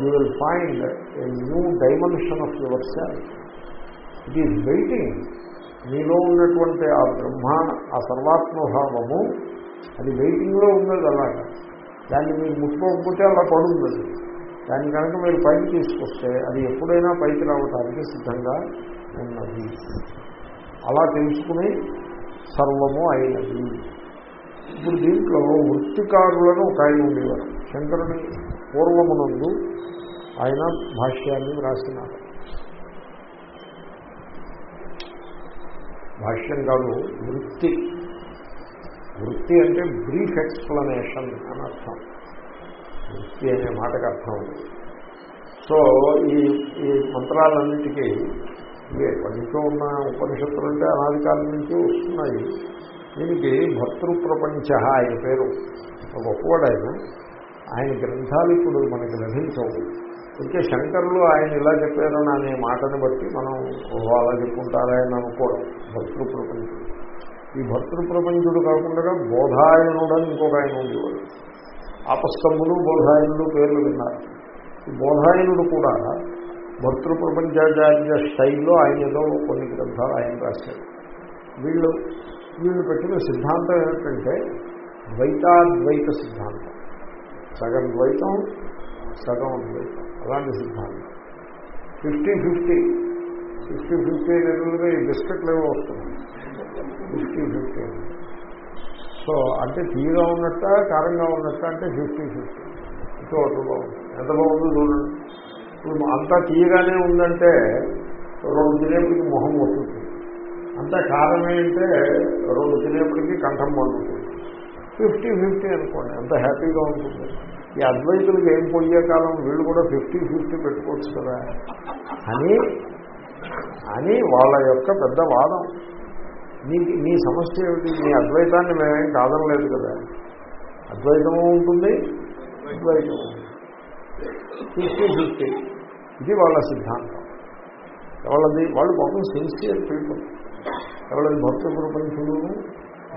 You will find a new dimension of yourself it is waiting మీలో ఉన్నటువంటి ఆ బ్రహ్మ ఆ సర్వాత్మభావము అది వెయిటింగ్లో ఉన్నది అలాగా. దాన్ని మీరు ముట్టుకోకపోతే అలా పడుతుంది దాన్ని కనుక మీరు పైకి తీసుకొస్తే అది ఎప్పుడైనా పైకి రావటానికి సిద్ధంగా ఉన్నది. అలా తెలుసుకుని సర్వము అయినది. ఇప్పుడు దీంట్లో వృత్తికారులను ఒక ఆయన ఉండేవారు. పూర్వము పూర్వమునందు ఆయన భాష్యాన్ని రాసినారు భాష్యం కాదు వృత్తి. వృత్తి అంటే బ్రీఫ్ ఎక్స్ప్లనేషన్ అని అర్థం. వృత్తి అనే మాటకు అర్థం సో ఈ ఈ మంత్రాలన్నిటికీ ఇవే ఉన్న ఉపనిషత్తులు అంటే అనాది కాలం నుంచి వస్తున్నాయి. దీనికి భర్తృ ప్రపంచ ఆయన పేరు. ఒక గొప్పవాడు ఆయన. ఆయన గ్రంథాలు ఇప్పుడు మనకి లభించవు. అయితే శంకరులు ఆయన ఇలా చెప్పారని అనే మాటను బట్టి మనం అలా చెప్పుకుంటారా అని అనుకోవడం. భర్తృ ప్రపంచుడు. ఈ భర్తృ ప్రపంచుడు కాకుండా బోధాయనుడు అని ఇంకొక ఆయన ఉండేవాడు. ఆపస్తంభులు బోధాయనుడు పేర్లు విన్నారు. ఈ బోధాయనుడు కూడా భర్తృ ప్రపంచాచార్య స్టైల్లో ఆయన ఏదో కొన్ని గ్రంథాలు ఆయన రాశారు వీళ్ళు వీళ్ళు పెట్టిన సిద్ధాంతం ఏమిటంటే ద్వైతాద్వైత సిద్ధాంతం. సగం ద్వైతం సగం అద్వైతం. అలాంటి సిద్ధాంతం. ఫిఫ్టీ. ఫిఫ్టీ ఫిఫ్టీ ఫిఫ్టీ అనేది ఈ బిస్కెట్లు ఏవో వస్తున్నాయి. ఫిఫ్టీ ఫిఫ్టీ సో అంటే తీయగా ఉన్నట్ట కారంగా ఉన్నట్ట అంటే ఫిఫ్టీ ఫిఫ్టీ. ఇటు అటు బాగుంది. ఎంత బాగుందో చూడండి. ఇప్పుడు అంతా తీయగానే ఉందంటే రెండు తినేపటికి మొహం వస్తుంది అంతా కారమే అంటే రెండు తినేపటికి కంఠం పండుతుంది ఫిఫ్టీ ఫిఫ్టీ అనుకోండి. అంత హ్యాపీగా ఉంటుంది. ఈ అద్వైతులకు ఏం పోయే కాలం? వీళ్ళు కూడా ఫిఫ్టీ ఫిఫ్టీ పెట్టుకోవచ్చు కదా. అని అని వాళ్ళ యొక్క పెద్ద వాదం. నీ నీ సమస్య ఏమిటి? నీ అద్వైతాన్ని మేమేం కాదనలేదు కదా. అద్వైతము ఉంటుంది అద్వైతం ఫిఫ్టీ ఫిఫ్టీ. ఇది వాళ్ళ సిద్ధాంతం. ఎవళ్ళది? వాళ్ళు పాపం సిన్సియర్ పీపుల్ ఎవళ్ళది? భక్త ప్రపంచులు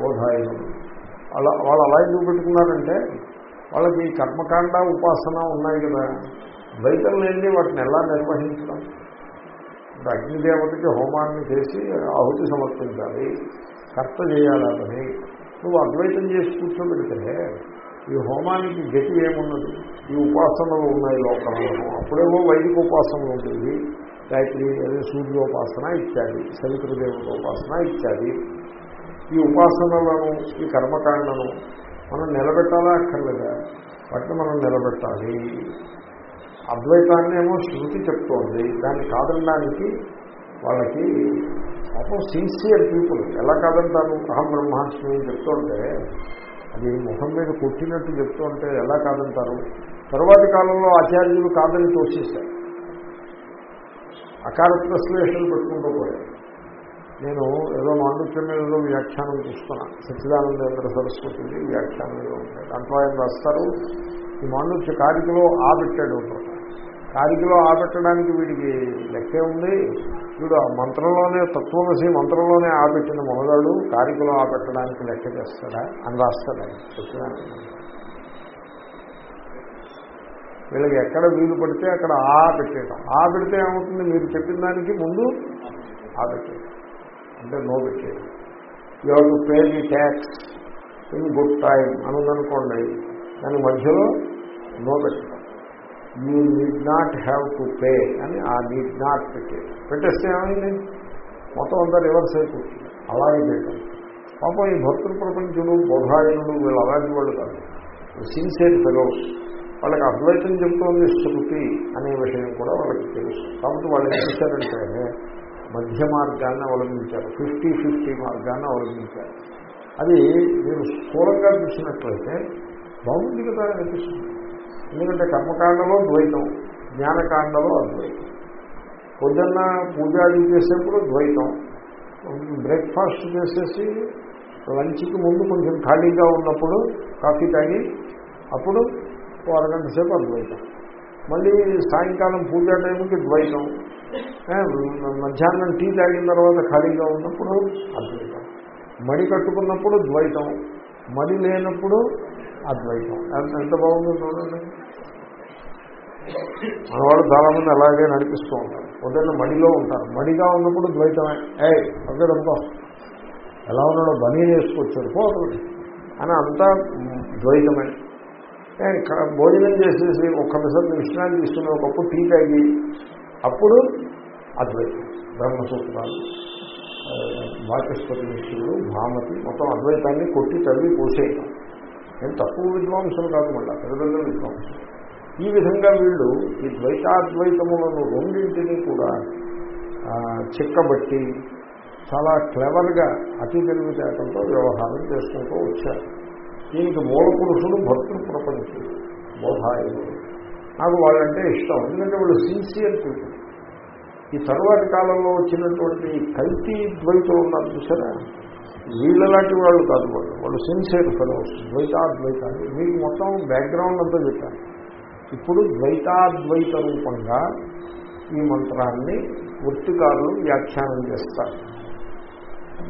బోధాయులు అలా వాళ్ళు అలా ఎందుకు పెట్టుకున్నారంటే వాళ్ళకి కర్మకాండ ఉపాసన ఉన్నాయి కదా. ద్వైతం లేని వాటిని ఎలా నిర్వహించడం? ఇప్పుడు అగ్నిదేవతకి హోమాన్ని చేసి ఆహుతి సమర్పించాలి. కర్త చేయాలి అతని. నువ్వు అద్వైతం చేసి కూర్చోబెడితే ఈ హోమానికి గతి ఏమున్నది? ఈ ఉపాసనలు ఉన్నాయి లోకంలో. అప్పుడేమో వైదిక ఉపాసనలు ఉండేవి. గాయత్రి అదే సూర్యోపాసన ఇత్యాది సవితృదేవత ఉపాసన ఇత్యాది. ఈ ఉపాసనలను ఈ కర్మకాండను మనం నిలబెట్టాలా అక్కర్లేదా? వాటిని మనం నిలబెట్టాలి. అద్వైతాన్నేమో శృతి చెప్తోంది. దాన్ని కాదనడానికి వాళ్ళకి పాపం సిన్సియర్ పీపుల్ ఎలా కాదంటారు? అహం బ్రహ్మాస్మి అని చెప్తుంటే అది ముఖం మీద కొట్టినట్టు చెప్తుంటే ఎలా కాదంటారు? తరువాతి కాలంలో ఆచార్యులు కాదని తోచేశారు అకార ప్రశ్లేషణలు పెట్టుకుంటూ పోయారు. నేను ఏదో మాండుక్యం మీద ఏదో వ్యాఖ్యానం చూస్తున్నాను సచ్చిదానందేంద్ర సరస్వతి వ్యాఖ్యానం ఏదో ఉంటాయి దాంట్లో ఆయన రాస్తారు. ఈ మాండుక్య కారికలో ఆ పెట్టాడు కారికలో ఆ పెట్టడానికి వీడికి లెక్కే ఉంది. వీడు ఆ మంత్రంలోనే తత్వమసి మంత్రంలోనే ఆ పెట్టిన మొదలాడు కారికలో ఆ పెట్టడానికి లెక్క చేస్తాడా అని రాస్తాడు ఆయన సచ్చిదానంద వీళ్ళకి ఎక్కడ వీలు పడితే అక్కడ ఆ పెట్టేయటం. ఆ పెడితే ఏమవుతుంది? మీరు చెప్పిన దానికి ముందు ఆ పెట్టేయటం. అంటే నో పెట్టేది. You have to pay the tax in good time అని ఉందనుకోండి దాని మధ్యలో నో పెట్టడం. You need not have to pay అని ఆ నీడ్ నాట్ పెట్టేది. పెట్టేస్తే ఏమైంది? మొత్తం అంతా రివర్స్ అయిపోతుంది. అలాగే పెట్టాలి పాపం ఈ భక్తుల ప్రపంచులు బోధాయనులు వీళ్ళు అలాంటి వాళ్ళు కాదు. సిన్సియర్ ఫెలోస్ వాళ్ళకి అద్వైతం చెప్తోంది శృతి అనే విషయం కూడా వాళ్ళకి తెలుసు. కాబట్టి వాళ్ళు ఏం చేశారంటే మధ్య మార్గాన్ని అవలంబించారు. ఫిఫ్టీ ఫిఫ్టీ మార్గాన్ని అవలంబించారు. అది మీరు స్థూలంగా చూసినట్లయితే బాగుంది కదా అనిపిస్తుంది. ఎందుకంటే కర్మకాండలో ద్వైతం జ్ఞానకాండలో అద్వైతం. పొద్దున్న పూజాది చేసేప్పుడు ద్వైతం. బ్రేక్ఫాస్ట్ చేసేసి లంచ్కి ముందు కొంచెం ఖాళీగా ఉన్నప్పుడు కాఫీ తాగి అప్పుడు అరగంట సేపు అద్వైతం. మళ్ళీ సాయంకాలం పూజ టైంకి ద్వైతం మధ్యాహ్నం టీ తాగిన తర్వాత ఖాళీగా ఉన్నప్పుడు అద్వైతం. మడి కట్టుకున్నప్పుడు ద్వైతం. మడి లేనప్పుడు అద్వైతం. ఎంత బాగుందో చూడండి. మనవాళ్ళు చాలామంది అలాగే నడిపిస్తూ ఉంటారు. పొద్దున్న మడిలో ఉంటారు. మడిగా ఉన్నప్పుడు ద్వైతమే. ఏ పక్కడంతో ఎలా ఉన్నాడో బనీ వేసుకొచ్చాడు పోతుంది అని అంతా ద్వైతమే. భోజనం చేసేసి ఒక్క మిషన్ విశ్రాంతి తీసుకుని ఒకప్పుడు టీ తాగి అప్పుడు అద్వైతం బ్రహ్మసూత్రాలు వాచస్పతి మిశ్రుడు భామతి మొత్తం అద్వైతాన్ని కొట్టి తల్లి పోసేయటం నేను తక్కువ విద్వాంసులు కాదు మళ్ళా పెద్ద పెద్ద విద్వాంసులు. ఈ విధంగా వీళ్ళు ఈ ద్వైతాద్వైతములను రెండింటినీ కూడా చిక్కబట్టి చాలా క్లెవర్గా అతి తెలివితేటలతో వ్యవహారం చేసుకుంటూ వచ్చారు. దీనికి మూల పురుషుడు భక్తులు ప్రపంచం బోధాయుడు. నాకు వాళ్ళంటే ఇష్టం. ఎందుకంటే వాళ్ళు సిన్సియర్ పీపుల్ ఈ తర్వాతి కాలంలో వచ్చినటువంటి కల్తీ ద్వైతం ఉన్నారు చూసారా? వీళ్ళలాంటి వాళ్ళు కాదు వాళ్ళు. వాళ్ళు సిన్సియర్ ఫెలోస్ ద్వైతాద్వైతాన్ని మీకు మొత్తం బ్యాక్గ్రౌండ్ అంతా చెప్పాను. ఇప్పుడు ద్వైతాద్వైత రూపంగా ఈ మంత్రాన్ని వృత్తికారులు వ్యాఖ్యానం చేస్తారు.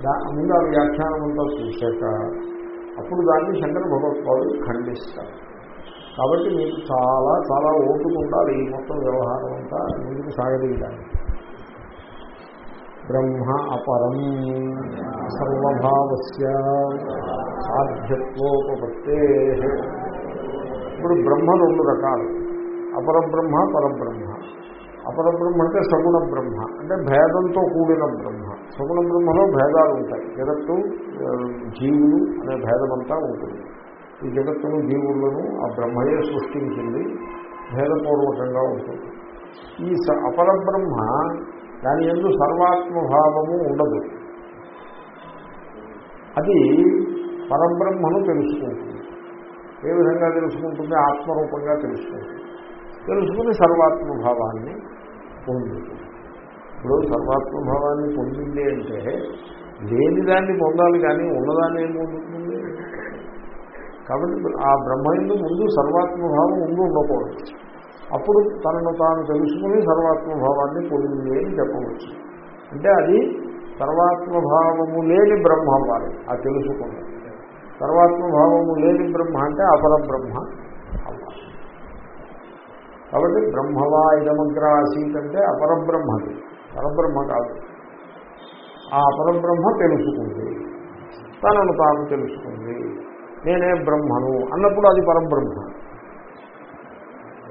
దా ముందు ఆ వ్యాఖ్యానం అంతా చూశాక అప్పుడు దాన్ని శంకర భగవత్పాదులు ఖండిస్తారు. కాబట్టి మీకు చాలా చాలా ఓపిక ఉండాలి ఈ మొత్తం వ్యవహారం అంతా ముందుకు సాగదీయడానికి. బ్రహ్మ అపరం సర్వభావస్య సాధ్యత్వోపత్తే ఇప్పుడు బ్రహ్మ రెండు రకాలు. అపరబ్రహ్మ పరబ్రహ్మ. అపరబ్రహ్మ అంటే సగుణ బ్రహ్మ అంటే భేదంతో కూడిన బ్రహ్మ. సగుణ బ్రహ్మలో భేదాలు ఉంటాయి. జగత్తు జీవులు అనే భేదమంతా ఉంటుంది. ఈ జగత్తును జీవులను ఆ బ్రహ్మయే సృష్టించింది. భేదపూర్వకంగా ఉంటుంది. ఈ అపరబ్రహ్మ దాని ఎందు సర్వాత్మభావము ఉండదు. అది పరబ్రహ్మను తెలుసుకుంటుంది. ఏ విధంగా తెలుసుకుంటుంది? ఆత్మరూపంగా తెలుసుకుంటుంది. తెలుసుకుని సర్వాత్మభావాన్ని పొందుతుంది. ఇప్పుడు సర్వాత్మభావాన్ని పొందింది అంటే లేని దాన్ని పొందాలి కానీ ఉన్నదాన్ని ఏం పొందుతుంది? కాబట్టి ఆ బ్రహ్మయందు ముందు సర్వాత్మభావం ముందు ఉండకూడదు. అప్పుడు తనను తాను తెలుసుకుని సర్వాత్మభావాన్ని పొందింది అని చెప్పవచ్చు. అంటే అది సర్వాత్మభావము లేని బ్రహ్మ అవ్వాలి ఆ తెలుసుకున్నది సర్వాత్మభావము లేని బ్రహ్మ అంటే అపర బ్రహ్మ అవ్వాలి. కాబట్టి బ్రహ్మవా ఇదమగ్ర ఆసీత్ అంటే అపరబ్రహ్మది. పరబ్రహ్మ కాదు. ఆ పరబ్రహ్మ తెలుసుకుంది. తనను తాను తెలుసుకుంది. నేనే బ్రహ్మను అన్నప్పుడు అది పరబ్రహ్మ.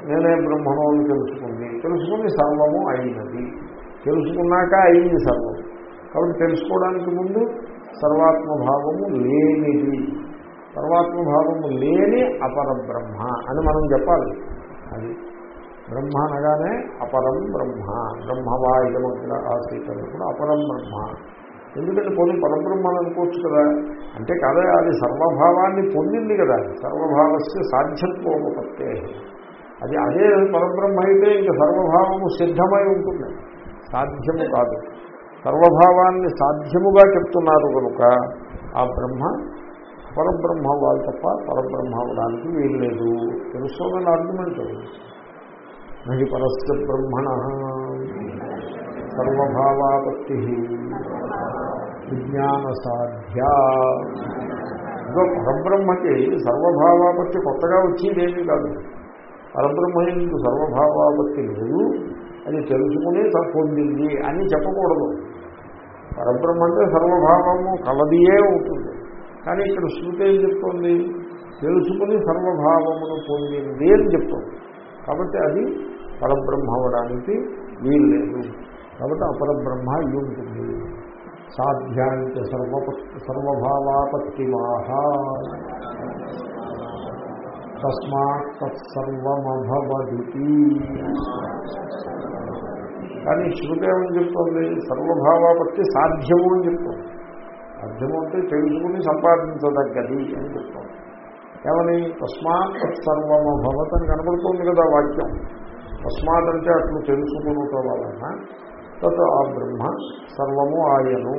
నేనే బ్రహ్మను అని తెలుసుకుంది. తెలుసుకుని సర్వము అయినది. తెలుసుకున్నాక అయింది సర్వం. కాబట్టి తెలుసుకోవడానికి ముందు సర్వాత్మభావము లేనిది. సర్వాత్మభావము లేని అపరబ్రహ్మ అని మనం చెప్పాలి. అది బ్రహ్మ అనగానే అపరం బ్రహ్మ. బ్రహ్మవా ఇదమగ్ర ఆసీత కూడా అపరం బ్రహ్మ. ఎందుకంటే పోనీ పరబ్రహ్మ అని అనుకోవచ్చు కదా. అంటే కదా అది సర్వభావాన్ని పొందింది కదా. సర్వభావస్య సాధ్యత్వోపత్తే. అది అదే పరబ్రహ్మ అయితే ఇంకా సర్వభావము సిద్ధమై ఉంటుంది. సాధ్యము కాదు. సర్వభావాన్ని సాధ్యముగా చెప్తున్నారు కనుక ఆ బ్రహ్మ పరబ్రహ్మ వాళ్ళు తప్ప పరబ్రహ్మ అవడానికి వీలు లేదు తెలుసుకోవాలని ఆర్గ్యుమెంట్ నహి పరస్య బ్రహ్మణ. సర్వభావాపత్తి విజ్ఞాన సాధ్యా ఇదో పరబ్రహ్మకి సర్వభావాపత్తి కొత్తగా వచ్చేదేమీ కాదు. పరబ్రహ్మ ఎందుకు సర్వభావాపత్తి లేదు. అది తెలుసుకుని త- పొందింది అని చెప్పకూడదు. పరబ్రహ్మ అంటే సర్వభావము కలదియే ఉంటుంది. కానీ ఇక్కడ శృతి ఏం చెప్తోంది? తెలుసుకుని సర్వభావమును పొందింది అని చెప్తోంది. కాబట్టి అది పరబ్రహ్మ అవడానికి వీలు లేదు. కాబట్టి అపరబ్రహ్మ అయి ఉంటుంది. సాధ్యాంత సర్వ సర్వభావాపత్తిమాహ తస్మాత్ తత్సర్వమభవదితి. కానీ శృతి ఏమని చెప్తోంది? సర్వభావాపత్తి సాధ్యము అని చెప్తోంది. సాధ్యము అంటే తెలుసుకుని సంపాదించదగ్గది అని చెప్తోంది. ఏమని? తస్మాత్ తత్సర్వమభవత్ అని కనబడుతోంది కదా వాక్యం. తస్మాత్ అట్లు తెలుసుకున్నట వలన తత్ ఆ బ్రహ్మ సర్వము ఆయను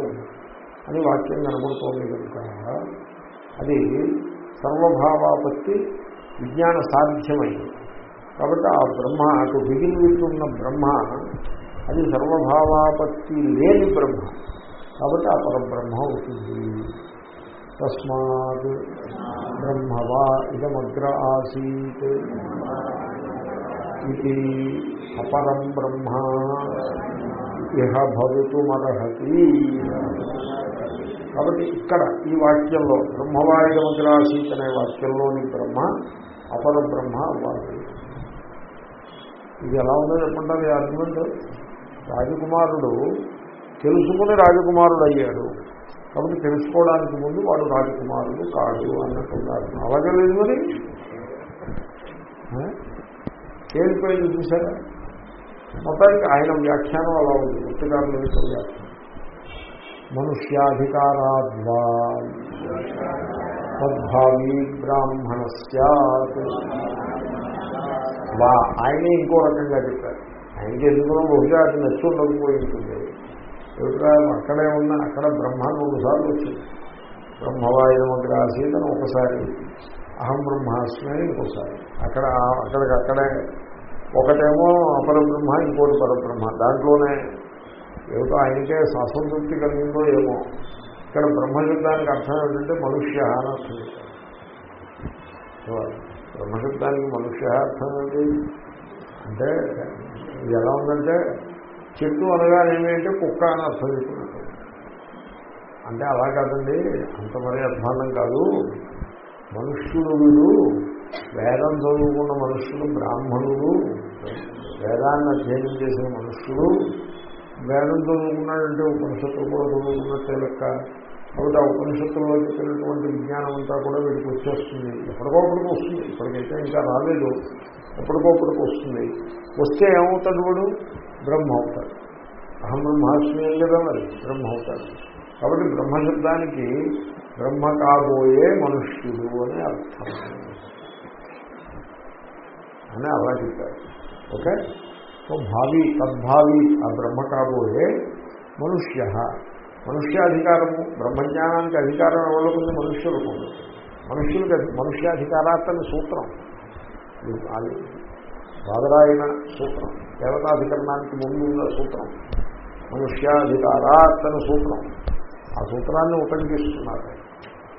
అని వాక్యం కనబడుతోంది కనుక. అది సర్వభావాపత్తి విజ్ఞాన సాధ్యమైంది. కాబట్టి ఆ బ్రహ్మ అటు మిగిలివిస్తున్న బ్రహ్మ అది సర్వభావాపత్తి లేని బ్రహ్మ. కాబట్టి ఆ పరబ్రహ్మ అవుతుంది. తస్మాత్ బ్రహ్మవా ఇదమగ్ర ఆసీత్. ఇది అపరం బ్రహ్మ ఇహ భవితుమర్హతి కాబట్టి ఇక్కడ ఈ వాక్యంలో బ్రహ్మవాయుడమగ్రాసీత్ అనే వాక్యంలోని బ్రహ్మ అపర బ్రహ్మ అవ్వాలి ఇది ఎలా ఉందో చెప్పంటారు ఈ ఆర్గ్యుమెంట్ రాజకుమారుడు తెలుసుకుని రాజకుమారుడు అయ్యాడు. కాబట్టి తెలుసుకోవడానికి ముందు వాడు రాజకుమారుడు కాడు అన్నట్టున్నారు అలాగే లేదు మరి? తేలిపోయింది చూశారా? మొత్తానికి ఆయన వ్యాఖ్యానం అలా ఉంది. పుస్తకాల యొక్క వ్యాఖ్యానం. మనుష్యాధికారాద్వా. సద్భావీ బ్రాహ్మణ వా. ఆయనే ఇంకో రకంగా చెప్పారు. ఆయనకి ఎందుకునో బహుశా అది నచ్చి ఉండకపోయి ఉంటుంది ఏమిట్రా? అక్కడే ఉన్న అక్కడ బ్రహ్మాన్ని మూడు వచ్చింది. బ్రహ్మవాయుధం అంటే ఆసీతను ఒకసారి. అహం బ్రహ్మాస్మి అని ఇంకోసారి. అక్కడ అక్కడికక్కడే ఒకటేమో అపరబ్రహ్మ ఇంకోటి పరబ్రహ్మ. దాంట్లోనే ఏమిటో ఆయనకే అసంతృప్తి కలిగిందో ఏమో. ఇక్కడ బ్రహ్మశబ్దానికి అర్థం ఏంటంటే మనుష్య అని అర్థం బ్రహ్మశబ్దానికి మనుష్య అర్థం ఏంటి అంటే ఇది ఎలా ఉందంటే చెట్టు అనగా ఏమేంటే కుక్క అని అర్థం చెప్తున్నట్టు అంటే అలా కాదండి అంత మరీ అధ్వానం కాదు. మనుష్యుడు వీడు వేదం చదువుకున్న మనుష్యులు బ్రాహ్మణులు వేదాన్ని అధ్యయనం చేసిన మనుష్యుడు వేదం చదువుకున్నాడంటే ఉపనిషత్తులు కూడా చదువుకున్నట్టే లెక్క. కాబట్టి ఆ ఉపనిషత్తుల్లో చెప్పినటువంటి విజ్ఞానం అంతా కూడా వీడికి వచ్చేస్తుంది. ఎప్పటికోప్పటికి వస్తుంది. ఇప్పటికైతే ఇంకా రాలేదు. ఎప్పటికోప్పటికి వస్తుంది. వస్తే ఏమవుతాడు వాడు? బ్రహ్మ అవుతాడు. అహం బ్రహ్మాస్మి కదా మరి. బ్రహ్మ అవుతాడు. కాబట్టి బ్రహ్మశబ్దానికి బ్రహ్మ కాబోయే మనుష్యుడు అని అర్థం. అని అలా చెప్పారు. ఓకే? సో భావి తద్భావి ఆ బ్రహ్మ కాబోయే మనుష్య మనుష్యాధికారము బ్రహ్మజ్ఞానానికి అధికారం ఎవరికి మనుష్యులకు ఉంది మనుష్యులకి అది మనుష్యాధికారాత్తని సూత్రం. ఇది బాదరాయణ సూత్రం. దేవతాధికరణానికి ముందు ఉన్న సూత్రం. మనుష్యాధికారాత్తని సూత్రం. ఆ సూత్రాన్ని ఉపయోగిస్తున్నారు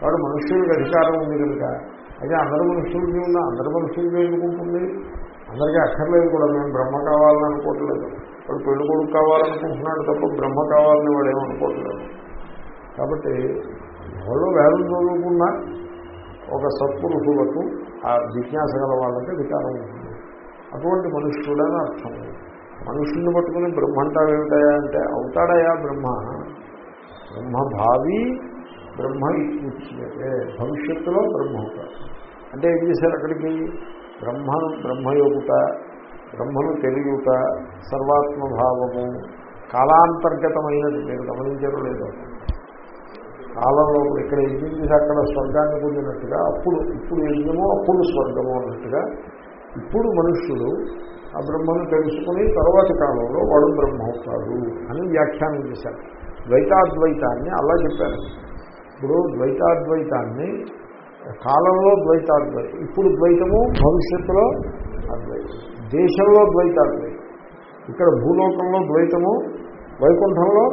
కాబట్టి మనుష్యుడికి అధికారం ఉంది కనుక అయితే అందరి మనుషులకి ఉన్న అందరి మనుషులకి ఎందుకుంటుంది అందరికీ అక్కర్లేదు కూడా మేము బ్రహ్మ కావాలని అనుకోవట్లేదు. వాడు పెళ్ళి కొడుకు కావాలనుకుంటున్నాడు తప్ప బ్రహ్మ కావాలని వాడు ఏమనుకోవట్లేదు కాబట్టి ఎవరో వేదం చదువుకున్నా ఒక సత్పురుషులకు ఆ జిజ్ఞాస గల వాళ్ళకి వికారం ఉంటుంది. అటువంటి మనుష్యుడని అర్థం. మనుషుల్ని పట్టుకుని బ్రహ్మ అంటావేమిటయా అంటే అవుతాడయా బ్రహ్మ? బ్రహ్మ భావి బ్రహ్మ ఇచ్చేదే భవిష్యత్తులో బ్రహ్మ అవుతాడు. అంటే ఏం చేశారు అక్కడికి? బ్రహ్మను బ్రహ్మయోగుట బ్రహ్మను తెలియట సర్వాత్మభావము కాలాంతర్గతమైనది. మీరు గమనించారో లేదో. కాలంలో ఇక్కడ యజ్ఞం చేసి అక్కడ స్వర్గాన్ని పొందినట్టుగా అప్పుడు ఇప్పుడు యజ్ఞమో అప్పుడు స్వర్గము అన్నట్టుగా ఇప్పుడు మనుష్యుడు ఆ బ్రహ్మను తెలుసుకుని తర్వాతి కాలంలో వాడు బ్రహ్మ అవుతాడు అని వ్యాఖ్యానం చేశారు. ద్వైతాద్వైతాన్ని అలా చెప్పారు. ఇప్పుడు ద్వైతాద్వైతాన్ని కాలంలో ద్వైతాద్వైతం ఇప్పుడు ద్వైతము భవిష్యత్తులో అద్వైతం. దేశంలో ద్వైతాద్వైతం ఇక్కడ భూలోకంలో ద్వైతము వైకుంఠంలో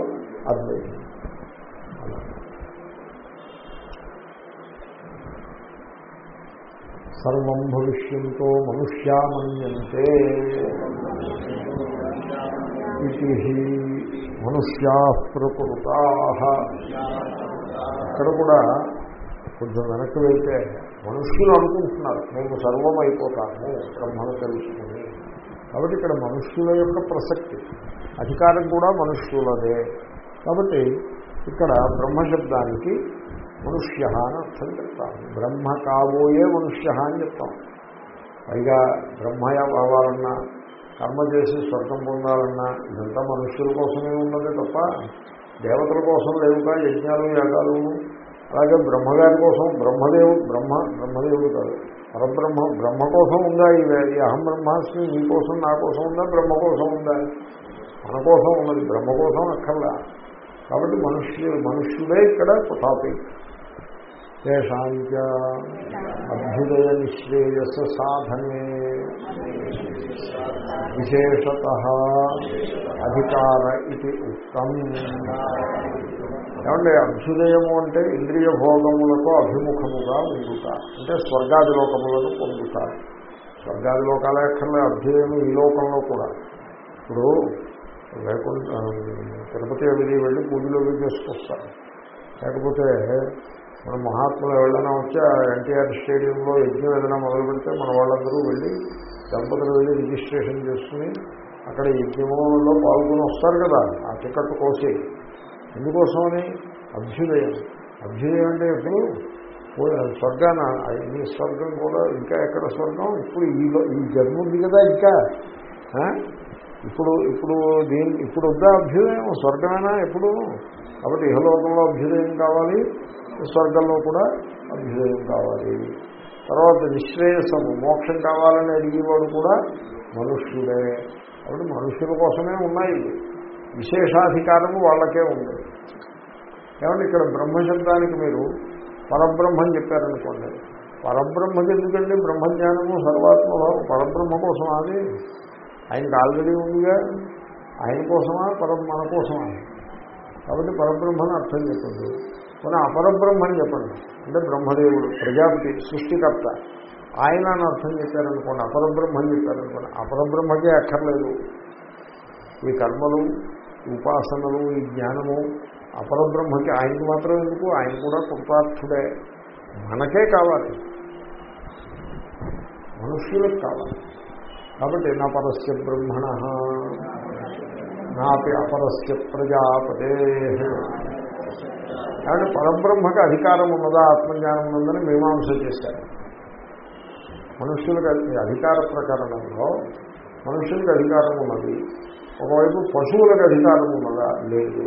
అద్వైతం. సర్వం భవిష్యంతో మనుష్యామన్యంతే. ఇది మనుష్యా ప్రకృతా. అక్కడ కూడా కొంచెం వెనక్కి వెళ్తే మనుష్యులు అనుకుంటున్నారు మేము సర్వం అయిపోతాము బ్రహ్మను తెలుసుకుని. కాబట్టి ఇక్కడ మనుష్యుల యొక్క ప్రసక్తి అధికారం కూడా మనుష్యులదే కాబట్టి ఇక్కడ బ్రహ్మశబ్దానికి మనుష్య అని అర్థం చెప్తాము. బ్రహ్మ కాబోయే మనుష్య అని చెప్తాం. పైగా బ్రహ్మయ అవ్వాలన్నా కర్మ చేసి స్వర్గం పొందాలన్నా ఇదంతా మనుష్యుల కోసమే ఉన్నది తప్ప దేవతల కోసం లేవుగా యజ్ఞాలు యాగాలు అలాగే బ్రహ్మగారి కోసం బ్రహ్మదేవుడు బ్రహ్మ బ్రహ్మదేవుడు కాదు. పరబ్రహ్మ బ్రహ్మ కోసం ఉందా ఈ వే- ఈ అహం బ్రహ్మాస్మి నీ కోసం నా కోసం ఉందా బ్రహ్మ కోసం ఉందా? మన కోసం ఉన్నది బ్రహ్మ కోసం అక్కర్లా. కాబట్టి మనుష్యు మనుష్యుడే ఇక్కడ టాపిక్ తేషాంచ అభ్యుదయ నిశ్రేయస సాధనే. విశేషత అధికార ఇది ఉత్తం ఏమంటే అభ్యుదయము అంటే ఇంద్రియ భోగములకు అభిముఖముగా ఉండుట. అంటే స్వర్గాది లోకములను పొందుట. స్వర్గాది లోకాల అక్కర్లే అభ్యుదయము ఈ లోకంలో కూడా. ఇప్పుడు లేకుంటే తిరుపతి అవిధి వెళ్ళి పూజలు చేసుకొస్తారు. లేకపోతే మన మహాత్ములు ఎవరైనా వచ్చి ఆ ఎన్టీఆర్ స్టేడియంలో యజ్ఞం ఏదైనా మొదలు పెడితే మన వాళ్ళందరూ వెళ్ళి దంపతులు వెళ్ళి రిజిస్ట్రేషన్ చేసుకుని అక్కడ యజ్ఞంలో పాల్గొని వస్తారు కదా. ఆ టికెట్ కోసి ఎందుకోసమని? అభ్యుదయం. అభ్యుదయం అంటే ఎప్పుడు? స్వర్గాన ఈ స్వర్గం కూడా ఇంకా ఎక్కడ స్వర్గం? ఇప్పుడు ఈ ఈ జన్మ ఉంది కదా ఇంకా. ఇప్పుడు ఇప్పుడు దీని ఇప్పుడు వద్దా అభ్యుదయం? స్వర్గమైనా ఎప్పుడు? కాబట్టి ఇహలోకంలో అభ్యుదయం కావాలి స్వర్గంలో కూడా అభ్యుదయం కావాలి. తర్వాత నిశ్రేయసము మోక్షం కావాలని అడిగేవాడు కూడా మనుష్యుడే. కాబట్టి మనుష్యుల కోసమే ఉన్నాయి. విశేషాధికారము వాళ్ళకే ఉంది. ఏమంటే ఇక్కడ బ్రహ్మశబ్దానికి మీరు పరబ్రహ్మని చెప్పారనుకోండి. పరబ్రహ్మకి ఎందుకండి? బ్రహ్మజ్ఞానము సర్వాత్మభావం పరబ్రహ్మ కోసం అది? ఆయనకు ఆల్రెడీ ఉందిగా. ఆయన కోసమా పర మన కోసమా? కాబట్టి పరబ్రహ్మని అర్థం చెప్పండి. కొన్ని అపరబ్రహ్మని చెప్పండి. అంటే బ్రహ్మదేవుడు ప్రజాపతి సృష్టికర్త. ఆయన అని అర్థం చెప్పారనుకోండి అపరబ్రహ్మని చెప్పారనుకోండి అపరబ్రహ్మకే అక్కర్లేదు. ఈ కర్మలు ఉపాసనలు ఈ జ్ఞానము అపరబ్రహ్మకి ఆయనకి మాత్రం ఎందుకు? ఆయన కూడా కృపార్థుడే మనకే కావాలి. మనుష్యులకు కావాలి. కాబట్టి నా పరస్య బ్రహ్మణ నాపి అపరస్య ప్రజాపతే. కాబట్టి పరబ్రహ్మకి అధికారం ఉన్నదా? ఆత్మజ్ఞానం ఉన్నదని మీమాంస చేశారు. మనుష్యులకు అధికార ప్రకరణంలో మనుషులకు అధికారం ఉన్నది. ఒకవైపు పశువులకు అధికారం ఉన్నదా? లేదు.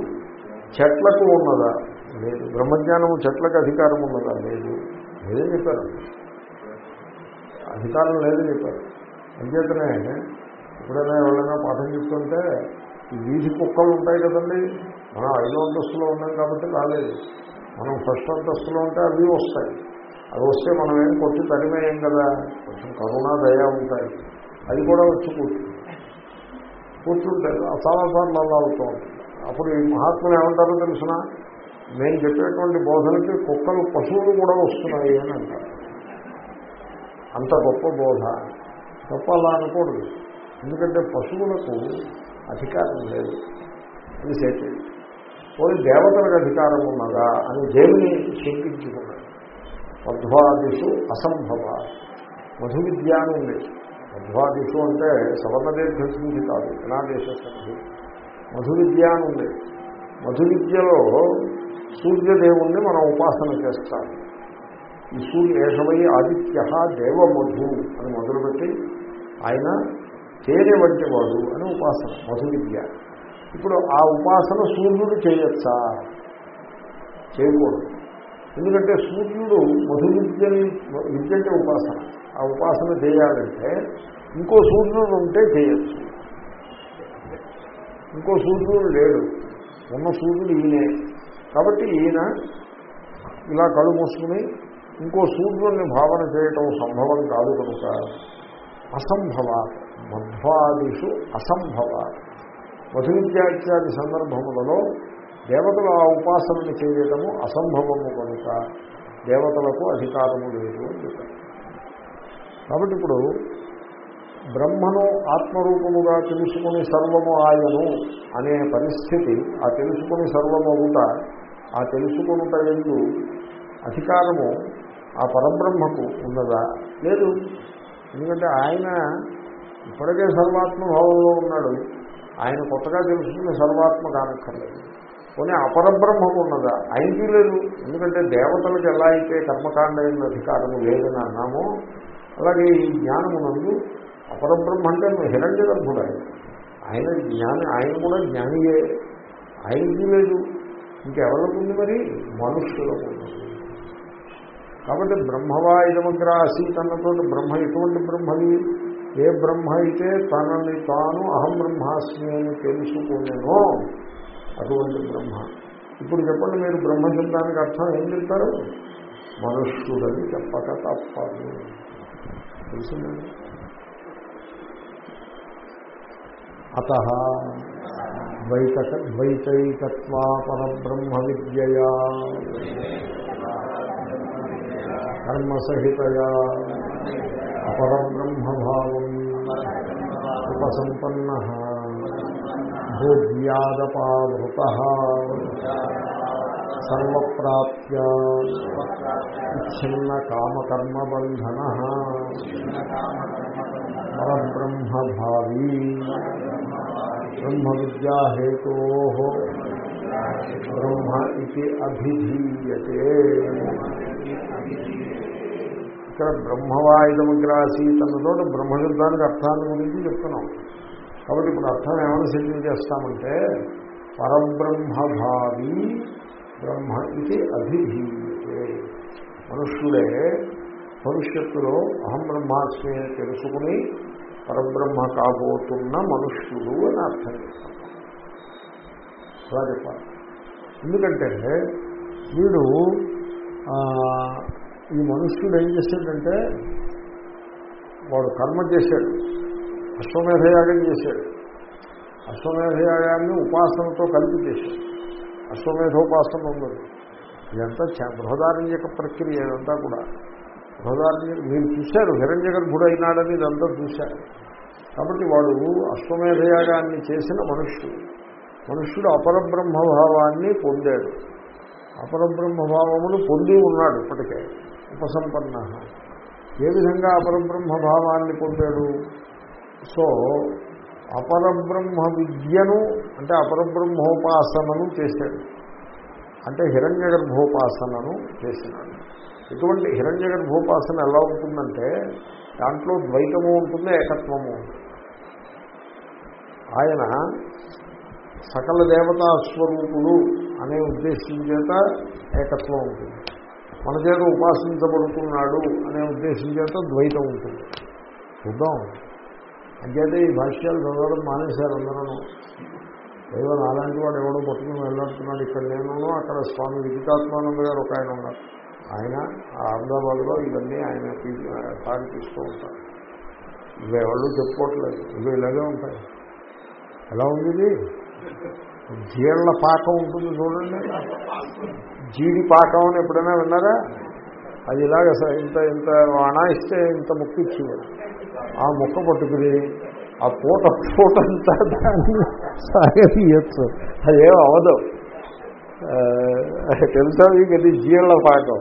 చెట్లకు ఉన్నదా? లేదు. బ్రహ్మజ్ఞానము చెట్లకు అధికారం ఉన్నదా? లేదు. లేదని చెప్పారు. అధికారం లేదని చెప్పారు. అంచేతనే ఎప్పుడైనా ఎవరైనా పాఠం చెప్తుంటే ఈ వీధి కుక్కలు ఉంటాయి కదండి. మనం ఐదో అంతస్తులో ఉన్నాం కాబట్టి రాలేదు. మనం ఫస్ట్ అంతస్తులో ఉంటే అవి వస్తాయి. అవి వస్తే మనం ఏం కొట్టి తరిమేయం కదా? కొంచెం కరుణా దయ ఉంటాయి. అది కూడా వచ్చి కూర్చుంది. కూర్చుంటే చాలాసార్లు అలా అవుతూ ఉంటుంది అప్పుడు ఈ మహాత్ములు ఏమంటారో తెలిసిన? నేను చెప్పేటువంటి బోధనకి కుక్కలు పశువులు కూడా వస్తున్నాయి అని అంటారు. అంత గొప్ప బోధ. గొప్ప అలా అనకూడదు. ఎందుకంటే పశువులకు అధికారం లేదు. అది సేపు పోయి దేవతలకు అధికారం ఉన్నదా అని జైలుని శంకించుకున్నాడు. మధ్వాదిషు అసంభవ. మధు విద్య అని మధ్వాదిషు అంటే సవర్ణదీర్ఘసింధి కాదు వినాదేశ సంధి మధు విద్య అని ఉంది. మధు విద్యలో సూర్యదేవుణ్ణి మనం ఉపాసన చేస్తాం. ఈ సూర్యేషమై ఆదిత్య దేవమధు అని మొదలుపెట్టి ఆయన తేనె వంటి వాడు అని ఉపాసన మధు విద్య ఇప్పుడు ఆ ఉపాసన సూర్యుడు చేయొచ్చా? చేయకూడదు. ఎందుకంటే సూర్యుడు మధు విద్యని విద్య అంటే ఉపాసన. ఆ ఉపాసన చేయాలంటే ఇంకో సూర్యుడు ఉంటే చేయొచ్చు. ఇంకో సూర్యుడు లేడు. ఉన్న సూర్యుడు ఈయనే. కాబట్టి ఈయన ఇలా కళ్ళు మూసుకుని ఇంకో సూర్యుడిని భావన చేయటం సంభవం కాదు కనుక అసంభవ మధ్వాదిషు అసంభవ. మధువిద్యాత్యాది సందర్భములలో దేవతలు ఆ చేయటము అసంభవము కనుక దేవతలకు అధికారము లేదు అని చెప్పారు. కాబట్టి ఇప్పుడు బ్రహ్మను ఆత్మరూపముగా తెలుసుకుని సర్వము ఆయను అనే పరిస్థితి ఆ తెలుసుకుని సర్వమవుట ఆ తెలుసుకునుట ఎందు అధికారము ఆ పరబ్రహ్మకు ఉన్నదా? లేదు. ఎందుకంటే ఆయన ఇప్పటికే సర్వాత్మభావంలో ఉన్నాడు. ఆయన కొత్తగా తెలుసుకుని సర్వాత్మ కానక్కర్లేదు. పోనీ అపరబ్రహ్మకు ఉన్నదా? ఆయనకి లేదు. ఎందుకంటే దేవతలకు ఎలా అయితే కర్మకాండ అధికారము లేదని అన్నామో అలాగే ఈ జ్ఞానమునందు అపరబ్రహ్మ అంటే హిరణ్య గర్భుడు ఆయన ఆయన జ్ఞాని ఆయన కూడా జ్ఞానియే. ఆయనకి లేదు. ఇంకెవరికి ఉంది మరి? మనుష్యులకు. ఉంది కాబట్టి బ్రహ్మవా ఇదమగ్ర ఆసీత్ బ్రహ్మ ఎటువంటి బ్రహ్మది ఏ బ్రహ్మ అయితే తనని తాను అహం బ్రహ్మాస్మి అని తెలుసుకునేనో అటువంటి బ్రహ్మ. ఇప్పుడు చెప్పండి మీరు బ్రహ్మ బ్రహ్మశబ్దానికి అర్థం ఏం చెప్తారు? మనుష్యుడని చెప్పక తప్పదు. తెలిసిందండి. అత ద్వైత ద్వైతైకత్వా పరబ్రహ్మ విద్యయా కర్మసహితయా అపరబ్రహ్మభావం ఉపసంపన్న భోగ్యాదపావృత సర్వప్రాప్య ఇచ్ఛిన్న కామకర్మబంధన. పరబ్రహ్మభావీ. బ్రహ్మ విద్యాహేతో బ్రహ్మ ఇది అభిధీయతే. ఇక్కడ బ్రహ్మవాయుధముగ్రాసి తనతోటి బ్రహ్మశబ్దానికి అర్థాన్ని గురించి చెప్తున్నాం. కాబట్టి ఇప్పుడు అర్థం ఏమైనా సిద్ధం చేస్తామంటే పరబ్రహ్మభావి బ్రహ్మ ఇది అభిధీయతే మనుష్యుడే భవిష్యత్తులో అహం బ్రహ్మాస్మి అని తెలుసుకుని పరబ్రహ్మ కాబోతున్న మనుష్యుడు అని అర్థం చేస్తాం అలా చెప్పాలి। ఎందుకంటే వీడు ఈ మనుష్యుడు ఏం చేశాడంటే వాడు కర్మ చేశాడు అశ్వమేధయాగం చేశాడు అశ్వమేధయాగాన్ని ఉపాసనతో కలిపి చేశాడు. అశ్వమేధోపాసన ఉన్నది ఇదంతా బృహదారణ్యక ప్రక్రియ ఇదంతా కూడా. బృహదారణ్య మీరు చూశారు హిరణ్య గర్భుడు అయినాడని ఇదంతా చూశారు. కాబట్టి వాడు అశ్వమేధయాగాన్ని చేసిన మనుష్యుడు. మనుష్యుడు అపరబ్రహ్మభావాన్ని పొందాడు. అపరబ్రహ్మభావమును పొంది ఉన్నాడు ఇప్పటికే ఉపసంపన్న. ఏ విధంగా అపరబ్రహ్మభావాన్ని పొందాడు? సో అపరబ్రహ్మ విద్యను అంటే అపరబ్రహ్మోపాసనను చేశాడు. అంటే హిరణ్య గర్భోపాసనను చేసినాడు. ఎటువంటి హిరణ్య గర్భోపాసన ఎలా ఉంటుందంటే దాంట్లో ద్వైతము ఉంటుంది ఏకత్వము ఆయన సకల దేవతా స్వరూపుడు అనే ఉద్దేశం చేత ఏకత్వం ఉంటుంది. మన చేత ఉపాసించబడుతున్నాడు అనే ఉద్దేశం చేత ద్వైతం ఉంటుంది. చూద్దాం. అంచేతే ఈ భాష్యాలు చదవడం మానేశారు అందరూ. ఏదో నాలాంటి వాడు ఎవడో పట్టుకుని వెళ్ళాడుతున్నాడు ఇక్కడ నేను అక్కడ స్వామి విజితాత్మానంద గారు ఒక ఆయన ఉన్నారు. ఆయన అహ్మదాబాద్లో ఇవన్నీ ఆయన సాగు తీస్తూ ఉంటారు ఇవి చెప్పుకోవట్లేదు. ఇవి ఇలాగే ఉంటాయి. ఎలా ఉంది ఇది? జీళ్ళ పాకం ఉంటుంది చూడండి. జీడి పాకం అని ఎప్పుడైనా విన్నారా? అది ఇలాగ ఇంత ఇంత అణాయిస్తే ఇంత ముక్కు ఇచ్చేవాడు. ఆ ముక్క పట్టుకుని ఆ పూట పూటంతా దాన్ని సాగతీయచ్చు అదేం అవదు తెలుసా మీకు అది జీళ్ళ పాకం?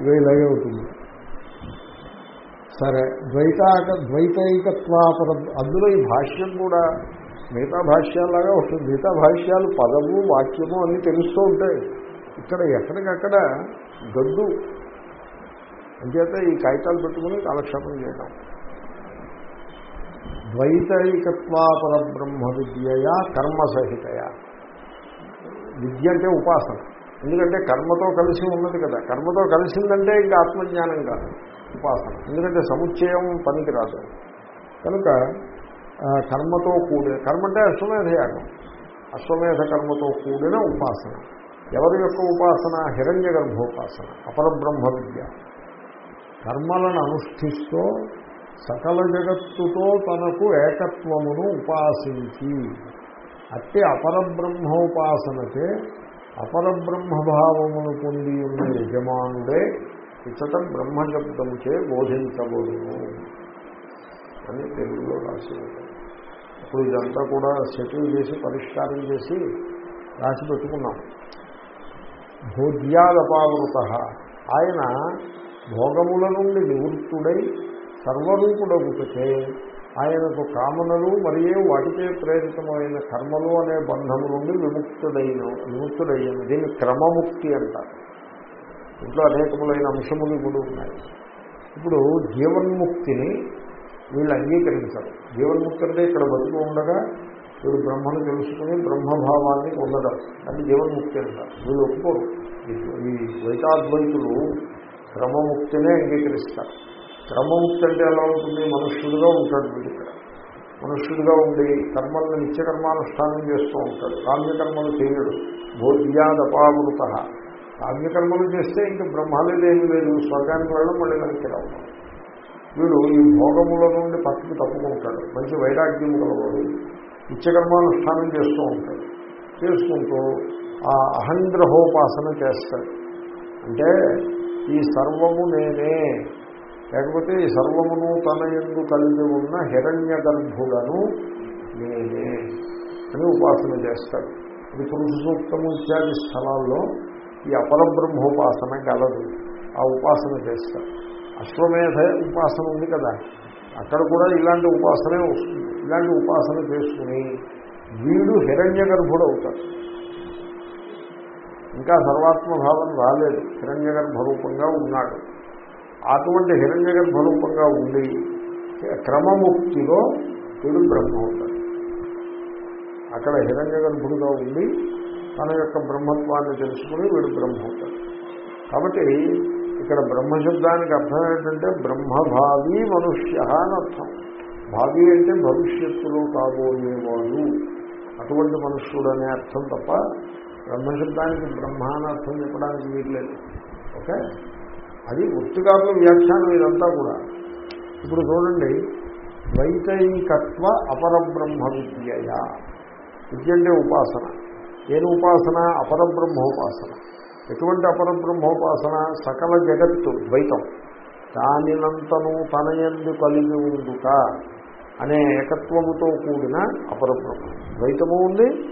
ఇవి ఇలాగే ఉంటుంది. సరే ద్వైతాక ద్వైతైకత్వాపర అందులో ఈ భాష్యం కూడా మిగతా భాష్యాలాగా వస్తుంది మిగతా భాష్యాలు పదము వాక్యము అన్నీ తెలుస్తూ ఉంటాయి. ఇక్కడ ఎక్కడికక్కడ గద్దు. అంచేత ఈ కాగితాలు పెట్టుకుని కాలక్షేపం చేయడం ద్వైతైకత్వాపర పరబ్రహ్మ విద్యయా కర్మసహితయా. విద్య అంటే ఉపాసన. ఎందుకంటే కర్మతో కలిసి ఉన్నది కదా. కర్మతో కలిసిందంటే ఇంకా ఆత్మజ్ఞానం కాదు. ఉపాసన. ఎందుకంటే సముచ్చయం పనికి రాదు కనుక కర్మతో కూడిన కర్మ అంటే అశ్వమేధ యాగం అశ్వమేధ కర్మతో కూడిన ఉపాసన. ఎవరి యొక్క ఉపాసన? హిరణ్య గర్భోపాసన అపరబ్రహ్మ విద్య కర్మలను అనుష్ఠిస్తూ సకల జగత్తుతో తనకు ఏకత్వమును ఉపాసించి అట్టి అపరబ్రహ్మోపాసనకే అపరబ్రహ్మభావమును పొంది ఉన్న యజమానుడే ఇచ్చట బ్రహ్మశబ్దముచే బోధించబడును అని తెలుగులో రాసి ఇప్పుడు ఇదంతా కూడా సెటిల్ చేసి పరిష్కారం చేసి రాసి పెట్టుకున్నాం. భోజ్యాదపావృత. ఆయన భోగముల నుండి నివృత్తుడై సర్వరూపుడగుటచే ఆయనకు కామనలు మరియు వాటికే ప్రేరితమైన కర్మలు అనే బంధము నుండి విముక్తుడైన విముక్తుడయ్యాను. దీన్ని క్రమముక్తి అంటారు. ఇంట్లో అనేకములైన అంశములు కూడా ఉన్నాయి. ఇప్పుడు జీవన్ముక్తిని వీళ్ళు అంగీకరించారు. జీవన్ముక్తి అంటే ఇక్కడ బతుకు ఉండగా వీడు బ్రహ్మను తెలుసుకుని బ్రహ్మభావాన్ని పొందడం అది జీవన్ముక్తి అంటారు. వీళ్ళు ఒప్పుకోరు. ఈ ద్వైతాద్వైతులు క్రమముక్తినే అంగీకరిస్తారు. క్రమముక్తి అంటే ఎలా ఉంటుంది? మనుష్యుడిగా ఉంటాడు వీడిక్కడ మనుష్యుడిగా ఉండి కర్మలను నిత్యకర్మానుష్ఠానం చేస్తూ ఉంటాడు. కామ్యకర్మలు చేయడు. భోజ్యాదపావృత. కామ్యకర్మలు చేస్తే ఇంకా బ్రహ్మాలేదేమీ లేదు. స్వర్గానికి వెళ్ళడం మళ్ళీ వెనక్కి రావడం వీడు ఈ భోగముల నుండి పక్కకి తప్పుకుంటాడు. మంచి వైరాగ్యం కలవాడు నిత్యకర్మానుష్ఠానం చేస్తూ ఉంటాడు. చేసుకుంటూ ఆ అహంగ్రహోపాసన చేస్తాడు. అంటే ఈ సర్వము నేనే. లేకపోతే ఈ సర్వమును తన ఎందు కలిగి ఉన్న హిరణ్య గర్భుడను నేనే అని ఉపాసన చేస్తాడు. ఇది పురుష సూక్తము ఇత్యాది స్థలాల్లో ఈ అపరబ్రహ్మోపాసన గలదు ఆ ఉపాసన చేస్తాడు. అశ్వమేధ ఉపాసన ఉంది కదా. అక్కడ కూడా ఇలాంటి ఉపాసనే వస్తుంది. ఇలాంటి ఉపాసన చేసుకుని వీడు హిరణ్య గర్భుడు అవుతాడు ఇంకా సర్వాత్మభావం రాలేదు. హిరణ్య గర్భరూపంగా ఉన్నాడు. అటువంటి హిరణ్య గర్భరూపంగా ఉండి క్రమముక్తిలో వీడు బ్రహ్మ ఉంటాడు అక్కడ హిరణ్య గర్భుడుగా ఉండి తన యొక్క బ్రహ్మత్వాన్ని తెలుసుకుని వీడు బ్రహ్మ అవుతాడు కాబట్టి ఇక్కడ బ్రహ్మశబ్దానికి అర్థం ఏంటంటే బ్రహ్మభావి మనుష్య అని అర్థం. భావి అంటే భవిష్యత్తులో కాబోయేవాడు. అటువంటి మనుష్యుడు అనే అర్థం తప్ప బ్రహ్మశబ్దానికి బ్రహ్మ అని అర్థం చెప్పడానికి వీల్లేదు ఓకే? అది వృత్తికారుల వ్యాఖ్యానం ఇదంతా కూడా. ఇప్పుడు చూడండి వైతైకత్వ అపరబ్రహ్మ విద్యయ. విద్య అంటే ఉపాసన. ఏను ఉపాసన? అపరబ్రహ్మోపాసన ఎటువంటి అపరబ్రహ్మోపాసన సకల జగత్తు ద్వైతం. దానినంతను తనయందు కలిగి ఉండుట అనే ఏకత్వముతో కూడిన అపరబ్రహ్మ. ద్వైతము ఉంది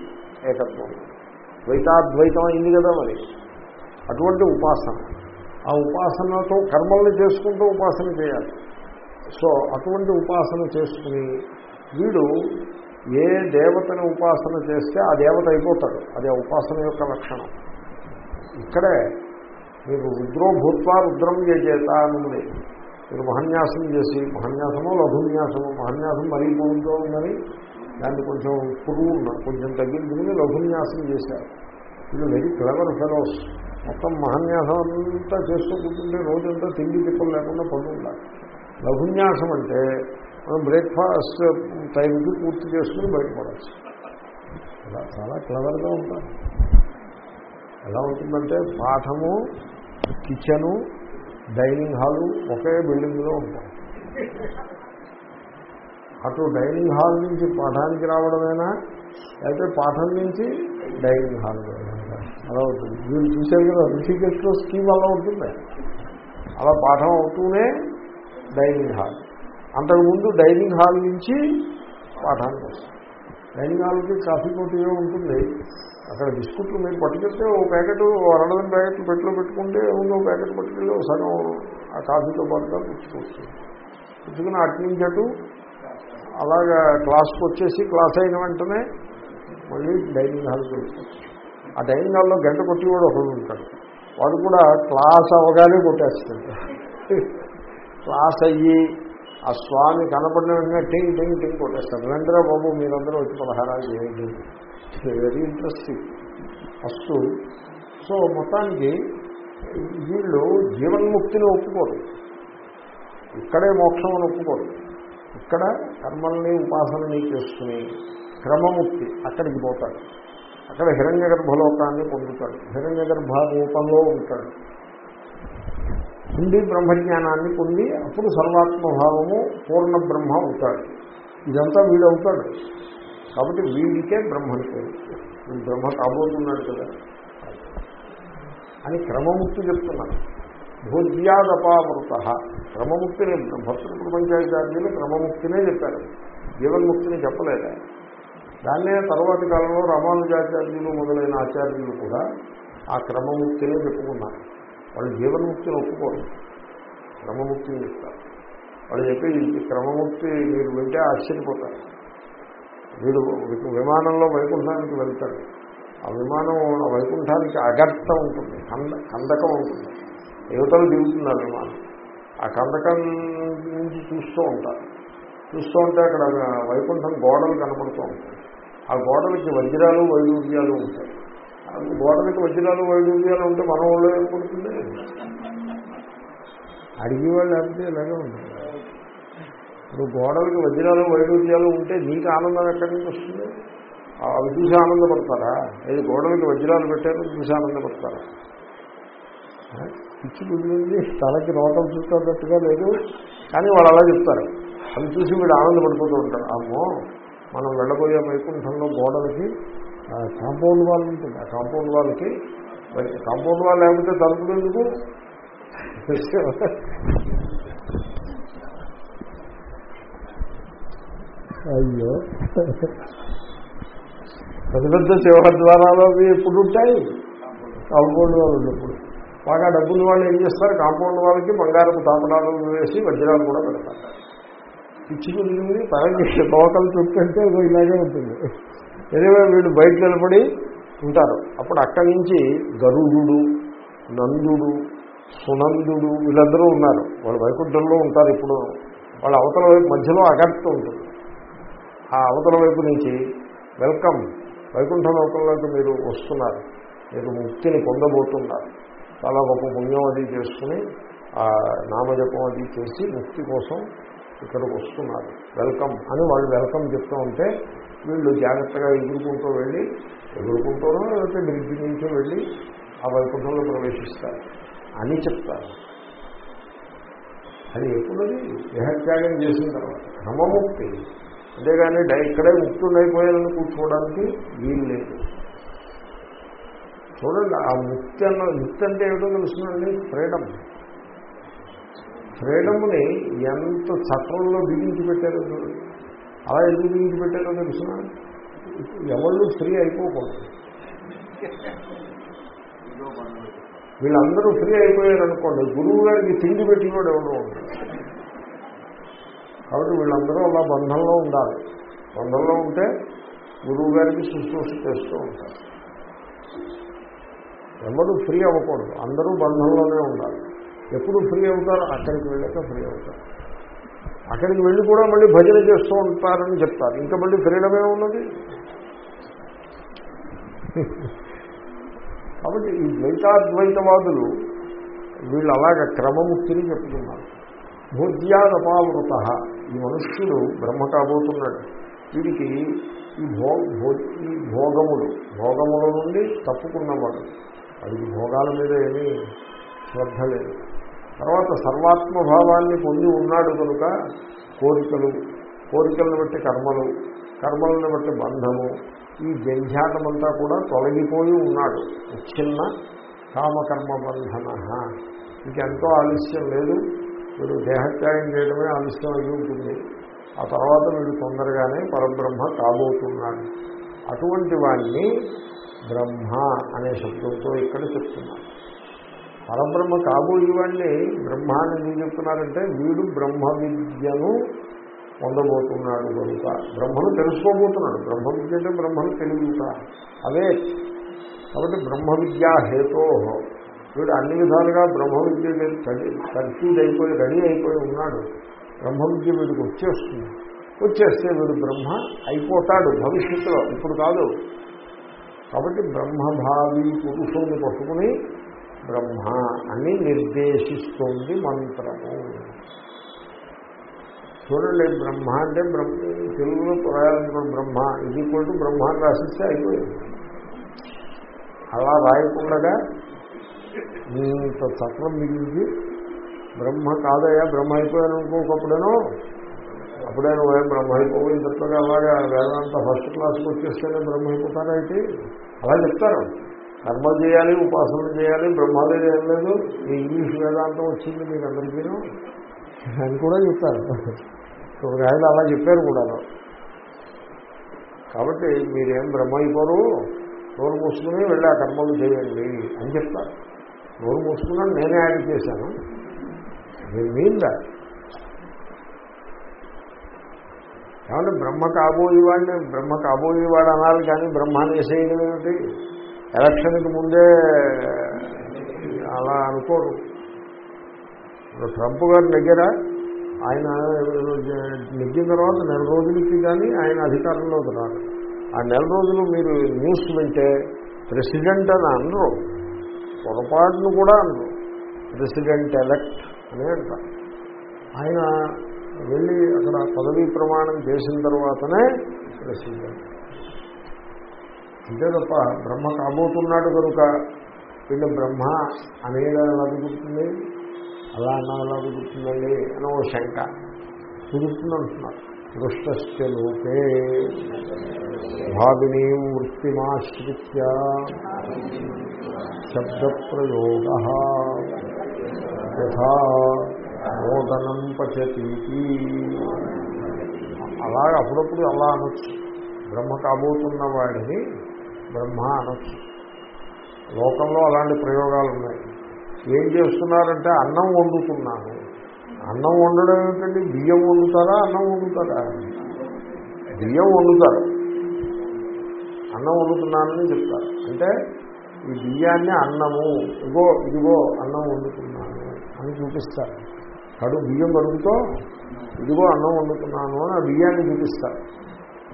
ఏకత్వం ద్వైతాద్వైతం అయింది కదా మరి. అటువంటి ఉపాసన. ఆ ఉపాసనతో కర్మల్ని చేసుకుంటూ ఉపాసన చేయాలి. సో అటువంటి ఉపాసన చేసుకుని వీడు ఏ దేవతను ఉపాసన చేస్తే ఆ దేవత అయిపోతాడు. అది ఆ ఉపాసన యొక్క లక్షణం. ఇక్కడే మీరు రుద్రో భూత్వా రుద్రం చేత అనుంది. మీరు మహన్యాసం చేసి మహన్యాసము లఘున్యాసమో మహన్యాసం మరీ పూర్తిగా ఉందని దాన్ని కొంచెం పురుగు ఉన్నారు. కొంచెం తగ్గించుకుని లఘున్యాసం చేశారు. వీళ్ళు వెరీ క్లవర్ ఫెలోస్. మొత్తం మహాన్యాసం అంతా చేస్తూ కూర్చుంటే రోజంతా తిండి తిప్పలు లేకుండా పడి లఘున్యాసం అంటే మనం బ్రేక్ఫాస్ట్ టైంకి పూర్తి చేసుకుని బయటపడవచ్చు అలా చాలా క్లవర్గా ఉంటారు. ఎలా ఉంటుందంటే పాఠము కిచెను డైనింగ్ హాలు ఒకే బిల్డింగ్లో ఉంటాయి అటు డైనింగ్ హాల్ నుంచి పాఠానికి రావడమేనా అయితే పాఠం నుంచి డైనింగ్ హాల్ అలా ఉంటుంది. మీరు చూశారు కదా ఋషికేశ్లో స్కీమ్ అలా ఉంటుంది? అలా పాఠం అవుతూనే డైనింగ్ హాల్. అంతకుముందు డైనింగ్ హాల్ నుంచి పాఠానికి వస్తుంది. డైనింగ్ హాల్కి కాఫీ పోటీయో ఉంటుంది. అక్కడ బిస్కుట్లు మీరు పట్టుకెళ్తే ఓ ప్యాకెట్ అరడదన ప్యాకెట్లు పెట్టిలో పెట్టుకుంటే ఉందో ప్యాకెట్ పట్టుకెళ్ళి ఒకసారి ఆ కాఫీతో పాటుగా పుచ్చుకోవచ్చు. పుచ్చుకుని అటు నుంచి అటు అలాగా క్లాస్కి వచ్చేసి క్లాస్ అయిన వెంటనే మళ్ళీ డైనింగ్ హాల్కి వెళ్ళిపోవచ్చు. ఆ డైనింగ్ హాల్లో గంట కొట్టేవాడు ఒకడు ఉంటాడు. వాడు కూడా క్లాస్ అవగానే కొట్టేస్తాడు. క్లాస్ అయ్యి ఆ స్వామి కనపడిన వెంటనే టింగ్ టింగ్ టింగ్ కొట్టేస్తాడు. వెంటనే బాబు మీరందరూ వచ్చి పదహారాలు చేయండి. వెరీ ఇంట్రెస్టింగ్ ఫస్ట్ సో మొత్తానికి వీళ్ళు జీవన్ముక్తిని ఒప్పుకోరు. ఇక్కడే మోక్షం అని ఒప్పుకోరు. ఇక్కడ కర్మల్ని ఉపాసనని చేసుకుని క్రమముక్తి అక్కడికి పోతాడు అక్కడ హిరణ్య గర్భలోకాన్ని పొందుతాడు. హిరణ్య గర్భ రూపంలో ఉంటాడు. ఉండి బ్రహ్మజ్ఞానాన్ని పొంది అప్పుడు సర్వాత్మభావము పూర్ణ బ్రహ్మ అవుతాడు. ఇదంతా వీడు అవుతాడు కాబట్టి వీడికే బ్రహ్మని పేరు. బ్రహ్మ కాబోతున్నాడు కదా. అని క్రమముక్తి చెప్తున్నాను భోజ్యాదపావృత. క్రమముక్తిని భక్తుల ప్రపంచాచార్యులు క్రమముక్తినే చెప్పారు. జీవన్ముక్తిని చెప్పలేదు? దాన్నే తర్వాతి కాలంలో రామానుజాచార్యులు మొదలైన ఆచార్యులు కూడా ఆ క్రమముక్తినే చెప్పుకున్నారు. వాళ్ళు జీవన్ముక్తిని ఒప్పుకోరు. క్రమముక్తిని చెప్తారు. వాళ్ళు చెప్పి ఈ క్రమముక్తి మీరు వింటే ఆశ్చర్యపోతారు. వీడు విమానంలో వైకుంఠానికి వెళ్తాడు. ఆ విమానం వైకుంఠానికి అగర్త ఉంటుంది. కంద కందకం ఉంటుంది. యువతలు దిగుతున్నారు విమానం. ఆ కందకం నుంచి చూస్తూ ఉంటారు. చూస్తూ ఉంటే అక్కడ వైకుంఠం గోడలు కనపడుతూ ఉంటాయి. ఆ గోడలకి వజ్రాలు వైడూర్యాలు ఉంటాయి. గోడలకి వజ్రాలు వైడూర్యాలు ఉంటే మన వాళ్ళు ఏర్పడుతుంది అడిగేవాళ్ళు లేకపోతే ఇలాగే ఉంటుంది. ఇప్పుడు గోడలకి వజ్రాలు వైడూర్యాలు ఉంటే నీకు ఆనందం ఎక్కడి నుంచి వస్తుంది? అవి చూసి ఆనందపడతారా? ఏది గోడలకి వజ్రాలు పెట్టారు చూసి ఆనందపడతారా? పిచ్చి కుదిరింది. తలకి రోటం చూస్తున్నట్టుగా లేదు. కానీ వాళ్ళు అలా చెప్తారు. అవి చూసి వీడు ఆనందపడిపోతూ ఉంటారు. అమ్మో! మనం వెళ్ళబోయే వైకుంఠంలో గోడలకి కాంపౌండ్ వాల్ ఉంటుంది. ఆ కాంపౌండ్ వాళ్ళకి కాంపౌండ్ వాళ్ళు లేకపోతే తలుపులు ఎందుకు? అయ్యో. పెద్ద పెద్ద సింహద్వారాలు అవి ఎప్పుడు ఉంటాయి? కాంపౌండ్ వాళ్ళు ఉన్నప్పుడు. బాగా డబ్బులు వాళ్ళు ఏం చేస్తారు? కాంపౌండ్ వాళ్ళకి బంగారపు తాపనాలు వేసి వజ్రాలు కూడా పెడతారు. పిచ్చి కుదిరింది పరంగా లోకల్ చుట్టంటే ఇలాగే ఉంటుంది. ఎనివే వీడు బయటకు నిలబడి ఉంటారు. అప్పుడు అక్కడి నుంచి గరుడు నందుడు సునందుడు వీళ్ళందరూ ఉన్నారు. వాళ్ళు వైకుంఠంలో ఉంటారు ఇప్పుడు. వాళ్ళ అవతల వైపు మధ్యలో అగర్త ఉంటుంది. ఆ అవతల వైపు నుంచి వెల్కమ్. వైకుంఠ లోకంలోకి మీరు వస్తున్నారు. మీరు ముక్తిని పొందబోతున్నారు. చాలా గొప్ప పుణ్యం అది చేసుకుని ఆ నామజపం అది చేసి ముక్తి కోసం ఇక్కడికి వస్తున్నారు. వెల్కమ్ అని వాళ్ళు వెల్కమ్ చెప్తూ ఉంటే వీళ్ళు జాగ్రత్తగా ఎగురుకుంటూ వెళ్ళి ఎగురుకుంటూనో లేకపోతే బ్రిడ్జి నుంచి వెళ్ళి ఆ వైకుంఠంలో ప్రవేశిస్తారు అని చెప్తారు. అది ఎప్పుడది? దేహత్యాగం చేసిన తర్వాత క్రమముక్తి అంతేగాని ఇక్కడే ముక్తుడైపోయాలని కూర్చోవడానికి వీలు లేదు. చూడండి ఆ ముక్తి అన్న ముక్తి అంటే ఏమిటో తెలుసునండి ఫ్రీడమ్. ఫ్రీడమ్ని ఎంత చట్టంలో బిగించి పెట్టారో చూడండి అలా ఎందుకు బిగించి పెట్టారో తెలుసిన ఎవళ్ళు ఫ్రీ అయిపోకూడదు. వీళ్ళందరూ ఫ్రీ అయిపోయారు అనుకోండి గురువు గారికి తిండి పెట్టినోడు ఎవడో ఉంటాడు కాబట్టి వీళ్ళందరూ అలా బంధంలో ఉండాలి. బంధంలో ఉంటే గురువు గారికి శుశ్రూష చేస్తూ ఉంటారు. ఎవరు ఫ్రీ అవ్వకూడదు. అందరూ బంధంలోనే ఉండాలి. ఎప్పుడు ఫ్రీ అవుతారు అక్కడికి వెళ్ళాక ఫ్రీ అవుతారు. అక్కడికి వెళ్ళి కూడా మళ్ళీ భజన చేస్తూ ఉంటారని చెప్తారు. ఇంకా మళ్ళీ ఫ్రీడమే ఉన్నది కాబట్టి ఈ ద్వైతాద్వైతవాదులు వీళ్ళు అలాగ క్రమముక్తిని చెప్తున్నారు. భోజ్యానపావృత ఈ మనుష్యుడు బ్రహ్మ కాబోతున్నాడు. వీడికి ఈ భో భో- ఈ భోగములు భోగముల నుండి తప్పుకున్నవాడు. అది భోగాల మీద ఏమీ శ్రద్ధ లేదు. తర్వాత సర్వాత్మభావాన్ని పొంది ఉన్నాడు కనుక కోరికలు కోరికలను బట్టి కర్మలు కర్మలను బట్టి బంధము ఈ జంధ్యాటమంతా కూడా తొలగిపోయి ఉన్నాడు. చిన్న కామకర్మ బంధన. ఇంకెంతో ఆలస్యం లేదు. వీడు దేహత్యాగం చేయడమే ఆలస్యం అయి ఉంటుంది. ఆ తర్వాత వీడు తొందరగానే పరబ్రహ్మ కాబోతున్నాడు. అటువంటి వాణ్ణి బ్రహ్మ అనే శబ్దంతో ఇక్కడ చెప్తున్నారు. పరబ్రహ్మ కాబోయేవాడిని బ్రహ్మ అని ఎందుకు చెప్తున్నారంటే వీడు బ్రహ్మ విద్యను పొందబోతున్నాడు కనుక. బ్రహ్మను తెలుసుకోబోతున్నాడు. బ్రహ్మ విద్య అంటే బ్రహ్మను తెలియట అదే కాబట్టి బ్రహ్మ విద్యా హేతో. వీడు అన్ని విధాలుగా బ్రహ్మ విద్య కన్ఫ్యూజ్ అయిపోయి రెడీ అయిపోయి ఉన్నాడు. బ్రహ్మ విద్య వీడికి వచ్చేస్తుంది. వచ్చేస్తే వీడు బ్రహ్మ అయిపోతాడు భవిష్యత్తులో. ఇప్పుడు కాదు. కాబట్టి బ్రహ్మభావి పురుషుల్ని పట్టుకుని బ్రహ్మ అని నిర్దేశిస్తోంది మంత్రము. చూడండి బ్రహ్మ అంటే బ్రహ్మ తెలుగులో రాయాలనుకోండి బ్రహ్మ ఇది కూడా బ్రహ్మ రాసిస్తే అయిపోయింది. అలా రాయకుండా ఇంత చక్రం మిగిలింది. బ్రహ్మ కాదయా బ్రహ్మ అయిపోయాను అనుకోకప్పుడేనో అప్పుడే నువ్వేం బ్రహ్మ అయిపోయి తప్పగా అలాగా వేదాంత ఫస్ట్ క్లాస్కి వచ్చేస్తేనే బ్రహ్మ అయిపోతారా అయితే అలా చెప్తారు. కర్మ చేయాలి ఉపాసన చేయాలి బ్రహ్మాలేదు ఏం లేదు. ఈ ఇంగ్లీష్ వేదాంతం వచ్చింది మీకు అందరికీను అని కూడా చెప్తారు. ఒక ఆయన అలా చెప్పారు కూడా. కాబట్టి మీరేం బ్రహ్మ అయిపోరు నోరు మూసుకుని వెళ్ళి ఆ కర్మలు చేయండి అని చెప్తారు. నోరు మూసుకున్నాను నేనే యాడ్ చేశాను. నేను మీన్ దాట్ కాబట్టి బ్రహ్మ కాబోయేవాడిని బ్రహ్మ కాబోయేవాడు అనాలి కానీ బ్రహ్మాన్ని వేసేయడం ఏమిటి? ఎలక్షన్కి ముందే అలా అనుకోరు. ట్రంప్ గారి దగ్గర ఆయన నెగ్గిన తర్వాత నెల రోజులకి కానీ ఆయన అధికారంలోకి రాదు ఆ నెల రోజులు మీరు న్యూస్ వింటే ప్రెసిడెంట్ అని అనరు. పొరపాటును కూడా అనరు. ప్రెసిడెంట్ ఎలక్ట్ అని అంటారు. ఆయన వెళ్ళి అక్కడ పదవీ ప్రమాణం చేసిన తర్వాతనే ప్రెసిడెంట్. అంతే తప్ప బ్రహ్మ కాబోతున్నాడు కనుక వీళ్ళు బ్రహ్మ అనేదాన్ని ఎలా కుదురుతుంది? అలా అన్నా ఎలా కుదురుతుందండి అని ఓ శంక. కుదురుతుంది అంటున్నారు. దృష్టస్య లోకే. భావినీ వృత్తిమాశ్రిత్య. శబ్దప్రయోగ. యథా మోదనం పచతీతి. అలాగ అప్పుడప్పుడు అలా అనొచ్చు. బ్రహ్మ కాబోతున్న వాడిని బ్రహ్మ అనొచ్చు లోకంలో అలాంటి ప్రయోగాలు ఉన్నాయి ఏం చేస్తున్నారంటే అన్నం వండుతున్నాను అన్నం వండడం ఏమిటండి? బియ్యం వండుతారా? అన్నం వండుతారా? బియ్యం వండుతారు. అన్నం వండుతున్నానని చెప్తారు. అంటే ఈ బియ్యాన్ని అన్నము ఇగో ఇదిగో అన్నం వండుతున్నాను అని చూపిస్తారు. కడు బియ్యం కడుగుతో ఇదిగో అన్నం వండుతున్నాను అని ఆ బియ్యాన్ని చూపిస్తారు.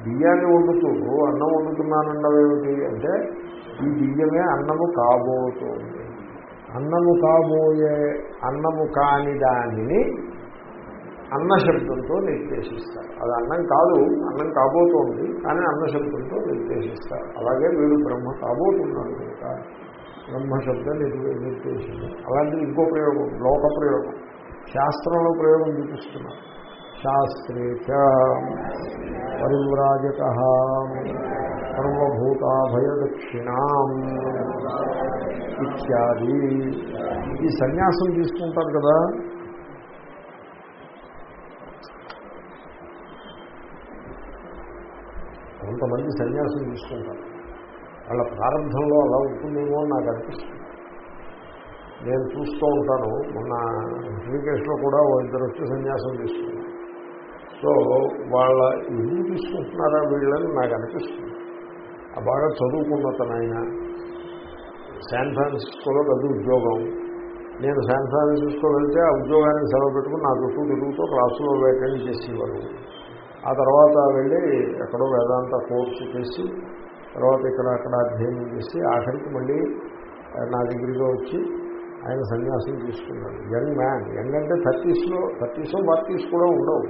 బియ్యాన్ని వండుతూ అన్నం వండుతున్నానండవేమిటి అంటే ఈ బియ్యమే అన్నము కాబోతోంది. అన్నము కాబోయే అన్నము కాని దానిని అన్న శబ్దంతో నిర్దేశిస్తారు. అది అన్నం కాదు అన్నం కాబోతోంది కానీ అన్న శబ్దంతో నిర్దేశిస్తారు. అలాగే వీడు బ్రహ్మ కాబోతున్నాడు కనుక బ్రహ్మశబ్దం నిర్దేశించారు. అలాంటిది ఇంకో ప్రయోగం లోక ప్రయోగం. శాస్త్రంలో ప్రయోగం చూపిస్తున్నారు. శాస్త్రే పరివ్రాజక సర్వభూతాభయదక్షిణా ఇత్యాది ఈ సన్యాసం తీసుకుంటారు కదా? కొంతమంది సన్యాసం తీసుకుంటారు. వాళ్ళ ప్రారంభంలో అలా ఉంటుందేమో అని నాకు అనిపిస్తుంది. నేను చూస్తూ ఉంటాను. మొన్న శ్రీకేష్లో కూడా ఇద్దరు వచ్చి సన్యాసం తీసుకున్నారు. సో వాళ్ళ ఎందుకు తీసుకుంటున్నారా వీళ్ళని నాకు అనిపిస్తుంది. ఆ బాగా చదువుకున్న తనైనా శాన్ ఫ్రాన్సిస్కోలో అది ఉద్యోగం. నేను శాన్ ఫ్రాన్సిస్కో వెళ్తే ఆ ఉద్యోగానికి సెలవు పెట్టుకుని నా చుట్టూ తిరుగుతూ క్లాసులో వేటెండ్ చేసేవారు. ఆ తర్వాత వెళ్ళి ఎక్కడో వేదాంత కోర్సు చేసి తర్వాత ఇక్కడ అక్కడ అధ్యయనం చేసి ఆఖరికి మళ్ళీ నా దగ్గరికి వచ్చి ఆయన సన్యాసం తీసుకున్నాడు. Young man. యంగ్ అంటే థర్టీస్లో థర్టీస్ ఫార్టీస్ కూడా ఉండవు.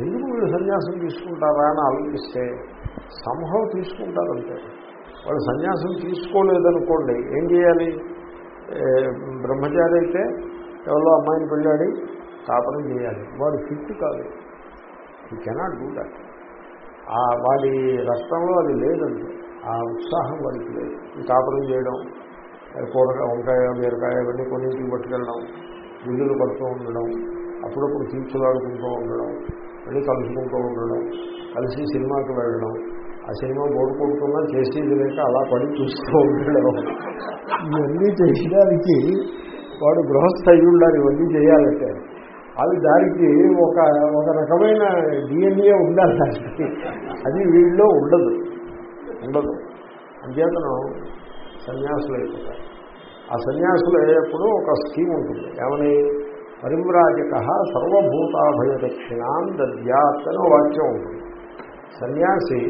ఎందుకు మీరు సన్యాసం తీసుకుంటారా అని ఆలోచిస్తే సంభవం తీసుకుంటారంటే వాళ్ళు సన్యాసం తీసుకోలేదనుకోండి ఏం చేయాలి? బ్రహ్మచారి అయితే ఎవరో అమ్మాయిని పెళ్ళాడి కాపరం చేయాలి. వాడు ఫిట్ కాదు. ఈ కెనాట్ డూ దాట్ వాడి రక్తంలో అది లేదండి ఆ ఉత్సాహం వాడికి లేదు. ఈ కాపురం చేయడం కూరగాయ వంకాయ బీరకాయ ఇవన్నీ కొన్నింటికి పట్టుకెళ్ళడం విల్లులు పడుతూ ఉండడం అప్పుడప్పుడు తీర్చులాడుకుంటూ ఉండడం మళ్ళీ కలుసుకుంటూ ఉండడం కలిసి సినిమాకి వెళ్ళడం ఆ సినిమా బోర్డు కొడుతున్నా చేసేది లేక అలా పడి చూస్తూ ఉండడం. ఇవన్నీ చేయడానికి వాడు గృహస్థ అయి ఉండాలి ఇవన్నీ చేయాలంటే అది దానికి ఒక ఒక రకమైన డిఎన్ఏ ఉండాలి దానికి. అది వీళ్ళలో ఉండదు. ఉండదు. అంచేతనం సన్యాసులు అయిపోతారు ఆ సన్యాసులు అయ్యేప్పుడు ఒక స్కీమ్ ఉంటుంది. ఏమని? పరిమ్రాజక సర్వభూతాభయ దక్షిణాం దద్యాత్ అని వాక్యం ఉంటుంది సన్యాసి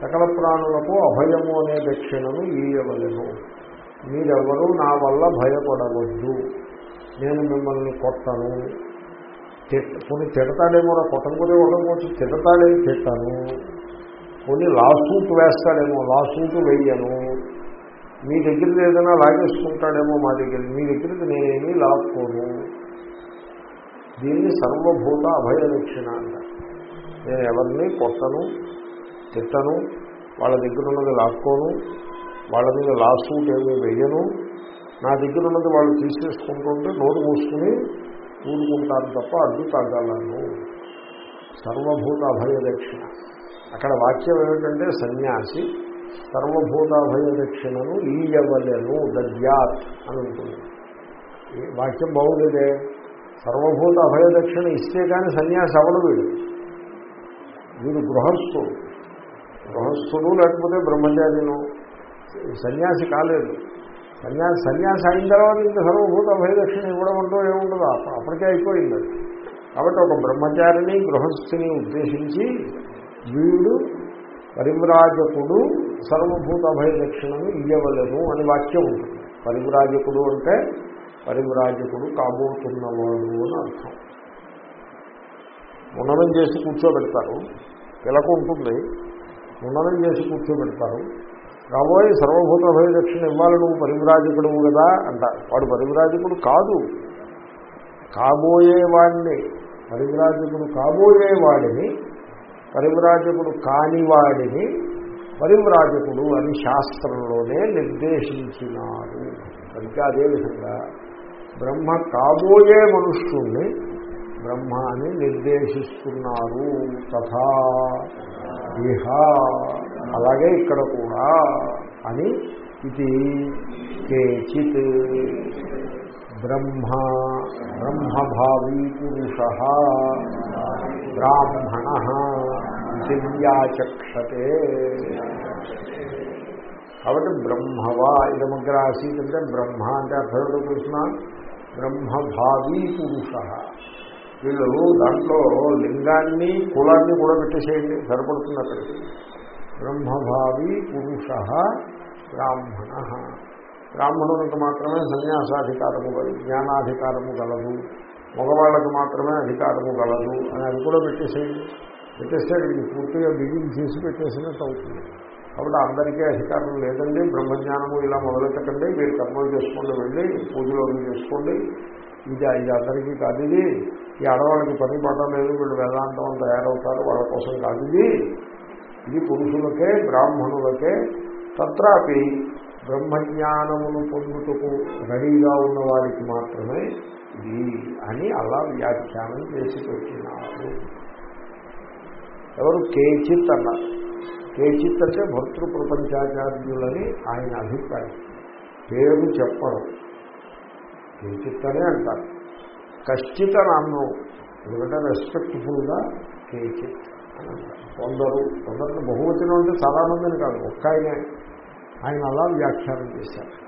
సకల ప్రాణులకు అభయము అనే దక్షిణను ఇయ్యవలను మీరెవరూ నా వల్ల భయపడవద్దు. నేను మిమ్మల్ని కొట్టను. కొన్ని తిడతాడేమో కొట్టకపోతే ఉండకపోవచ్చు తిడతాడేమి తిట్టాను. కొన్ని లాసూట్ వేస్తాడేమో లాసూట్ వేయను. మీ దగ్గరది ఏదైనా లాగేసుకుంటాడేమో మా దగ్గర మీ దగ్గరికి నేనేమీ లాక్కోను. దీన్ని సర్వభూత అభయ దక్షిణ అంటారు నేను ఎవరిని కొట్టను తిట్టను వాళ్ళ దగ్గర ఉన్నది లాక్కోను వాళ్ళ మీద లాసూట్ ఏమీ వేయను. నా దగ్గర ఉన్నది వాళ్ళు తీసేసుకుంటుంటే నోరు మూసుకుని ఊరుకుంటాను తప్ప అడ్డు తాగాలను. సర్వభూత అభయ దక్షిణ అక్కడ వాక్యం ఏమిటంటే సన్యాసి సర్వభూత అభయ దక్షిణను ఈయవలను దద్యాత్ అని ఉంటుంది. వాక్యం బాగుండేదే సర్వభూత అభయదక్షిణ ఇస్తే కానీ సన్యాసి అవడు వీడు. వీడు గృహస్థుడు గృహస్థుడు లేకపోతే బ్రహ్మచారిను. సన్యాసి కాలేదు. సన్యాసి సన్యాసి అయిన తర్వాత ఇంకా సర్వభూత అభయదక్షిణ ఇవ్వడం అంటూ ఏముండదు. అప్పటికే అయిపోయింది కాబట్టి ఒక బ్రహ్మచారిని గృహస్థిని ఉద్దేశించి వీడు పరిమ్రాజకుడు సర్వభూత అభయదక్షిణను ఇయ్యవలను అని వాక్యం ఉంటుంది. పరిమ్రాజకుడు అంటే పరివ్రాజకుడు కాబోతున్నవాడు అని అర్థం. ముననం చేసి కూర్చోబెడతారు. పిలకు ఉంటుంది. ముననం చేసి కూర్చోబెడతారు. రాబోయే సర్వభూత అభయదక్షిణ ఇవ్వాలి నువ్వు పరివ్రాజకుడు కదా అంటారు వాడు పరివ్రాజకుడు కాదు. కాబోయేవాడిని పరివ్రాజకుడు కాబోయేవాడిని పరివ్రాజకుడు కానివాడిని పరివ్రాజకుడు అని శాస్త్రంలోనే నిర్దేశించినారు. కనుక అదేవిధంగా బ్రహ్మ కాబోయే మనుష్యుణ్ణి బ్రహ్మ అని నిర్దేశిస్తున్నారు. తథా ఇహ. అలాగే ఇక్కడ కూడా అని ఇది కేచిత్. బ్రహ్మ బ్రహ్మభావీ పురుష బ్రాహ్మణ దివ్యాచక్షతే కాబట్టి బ్రహ్మవా ఇదమగ్ర ఆసీత్ అంటే బ్రహ్మ అంటే అర్థం ఏంటో బ్రహ్మభావీ పురుష. వీళ్ళు దాంట్లో లింగాన్ని కులాన్ని కూడా పెట్టేసేయండి సరిపడుతుంది అక్కడికి. బ్రహ్మభావి పురుష బ్రాహ్మణ. బ్రాహ్మణులకు మాత్రమే సన్యాసాధికారము కలదు జ్ఞానాధికారము కలదు మగవాళ్ళకు మాత్రమే అధికారము కలదు అని అది కూడా పెట్టేసేయండి. పెట్టేస్తే పూర్తిగా బిగింగ్ చేసి పెట్టేసినట్టు అవుతుంది. కాబట్టి అందరికీ అధికారం లేదండి. బ్రహ్మజ్ఞానము ఇలా మొదలెట్టకండి. మీరు కర్మలు చేసుకోండి వెళ్ళి పూజలు చేసుకోండి. ఇది ఇది అందరికీ కాదు ఇది. ఈ ఆడవాళ్ళకి పని పడలేదు వీళ్ళు వేదాంతం తయారవుతారు. వాళ్ళ కోసం కాదు ఇది. ఇది పురుషులకే బ్రాహ్మణులకే. తత్రాపి బ్రహ్మజ్ఞానమును పొందుటకు రెడీగా ఉన్న వారికి మాత్రమే ఇది అని అలా వ్యాఖ్యానం చేసి పెట్టినారు. ఎవరు కేచిత్ అన్నారు. కేచిత్ అంటే భర్తృ ప్రపంచాచార్యులని ఆయన అభిప్రాయం పేరు చెప్పడం కేచిత్ అనే అంటారు. కశ్చిత అని ఎందుకంటే రెస్పెక్ట్ఫుల్గా కేచిత్ అని అంటారు. కొందరు కొందరు బహువచనం అంటే చాలామందిని కాదు ఒక్క ఆయనే. ఆయన అలా వ్యాఖ్యానం చేశారు.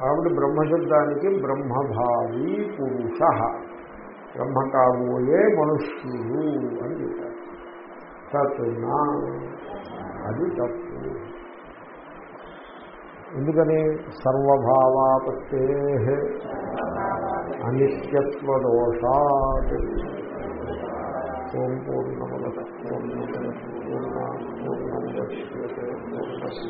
కాబట్టి బ్రహ్మశబ్దానికి బ్రహ్మభావి పురుష. బ్రహ్మ కాబోయే మనుష్యులు అని చెప్పారు. తత్నా అది తప్పు. ఎందుకని? సర్వభావాపత్తే అనిత్యత్వ అనిత్యత్వదోషాత్. ఓం పూర్ణముద పూర్ణ పూర్ణ పూర్ణముద్యతే పూర్ణస్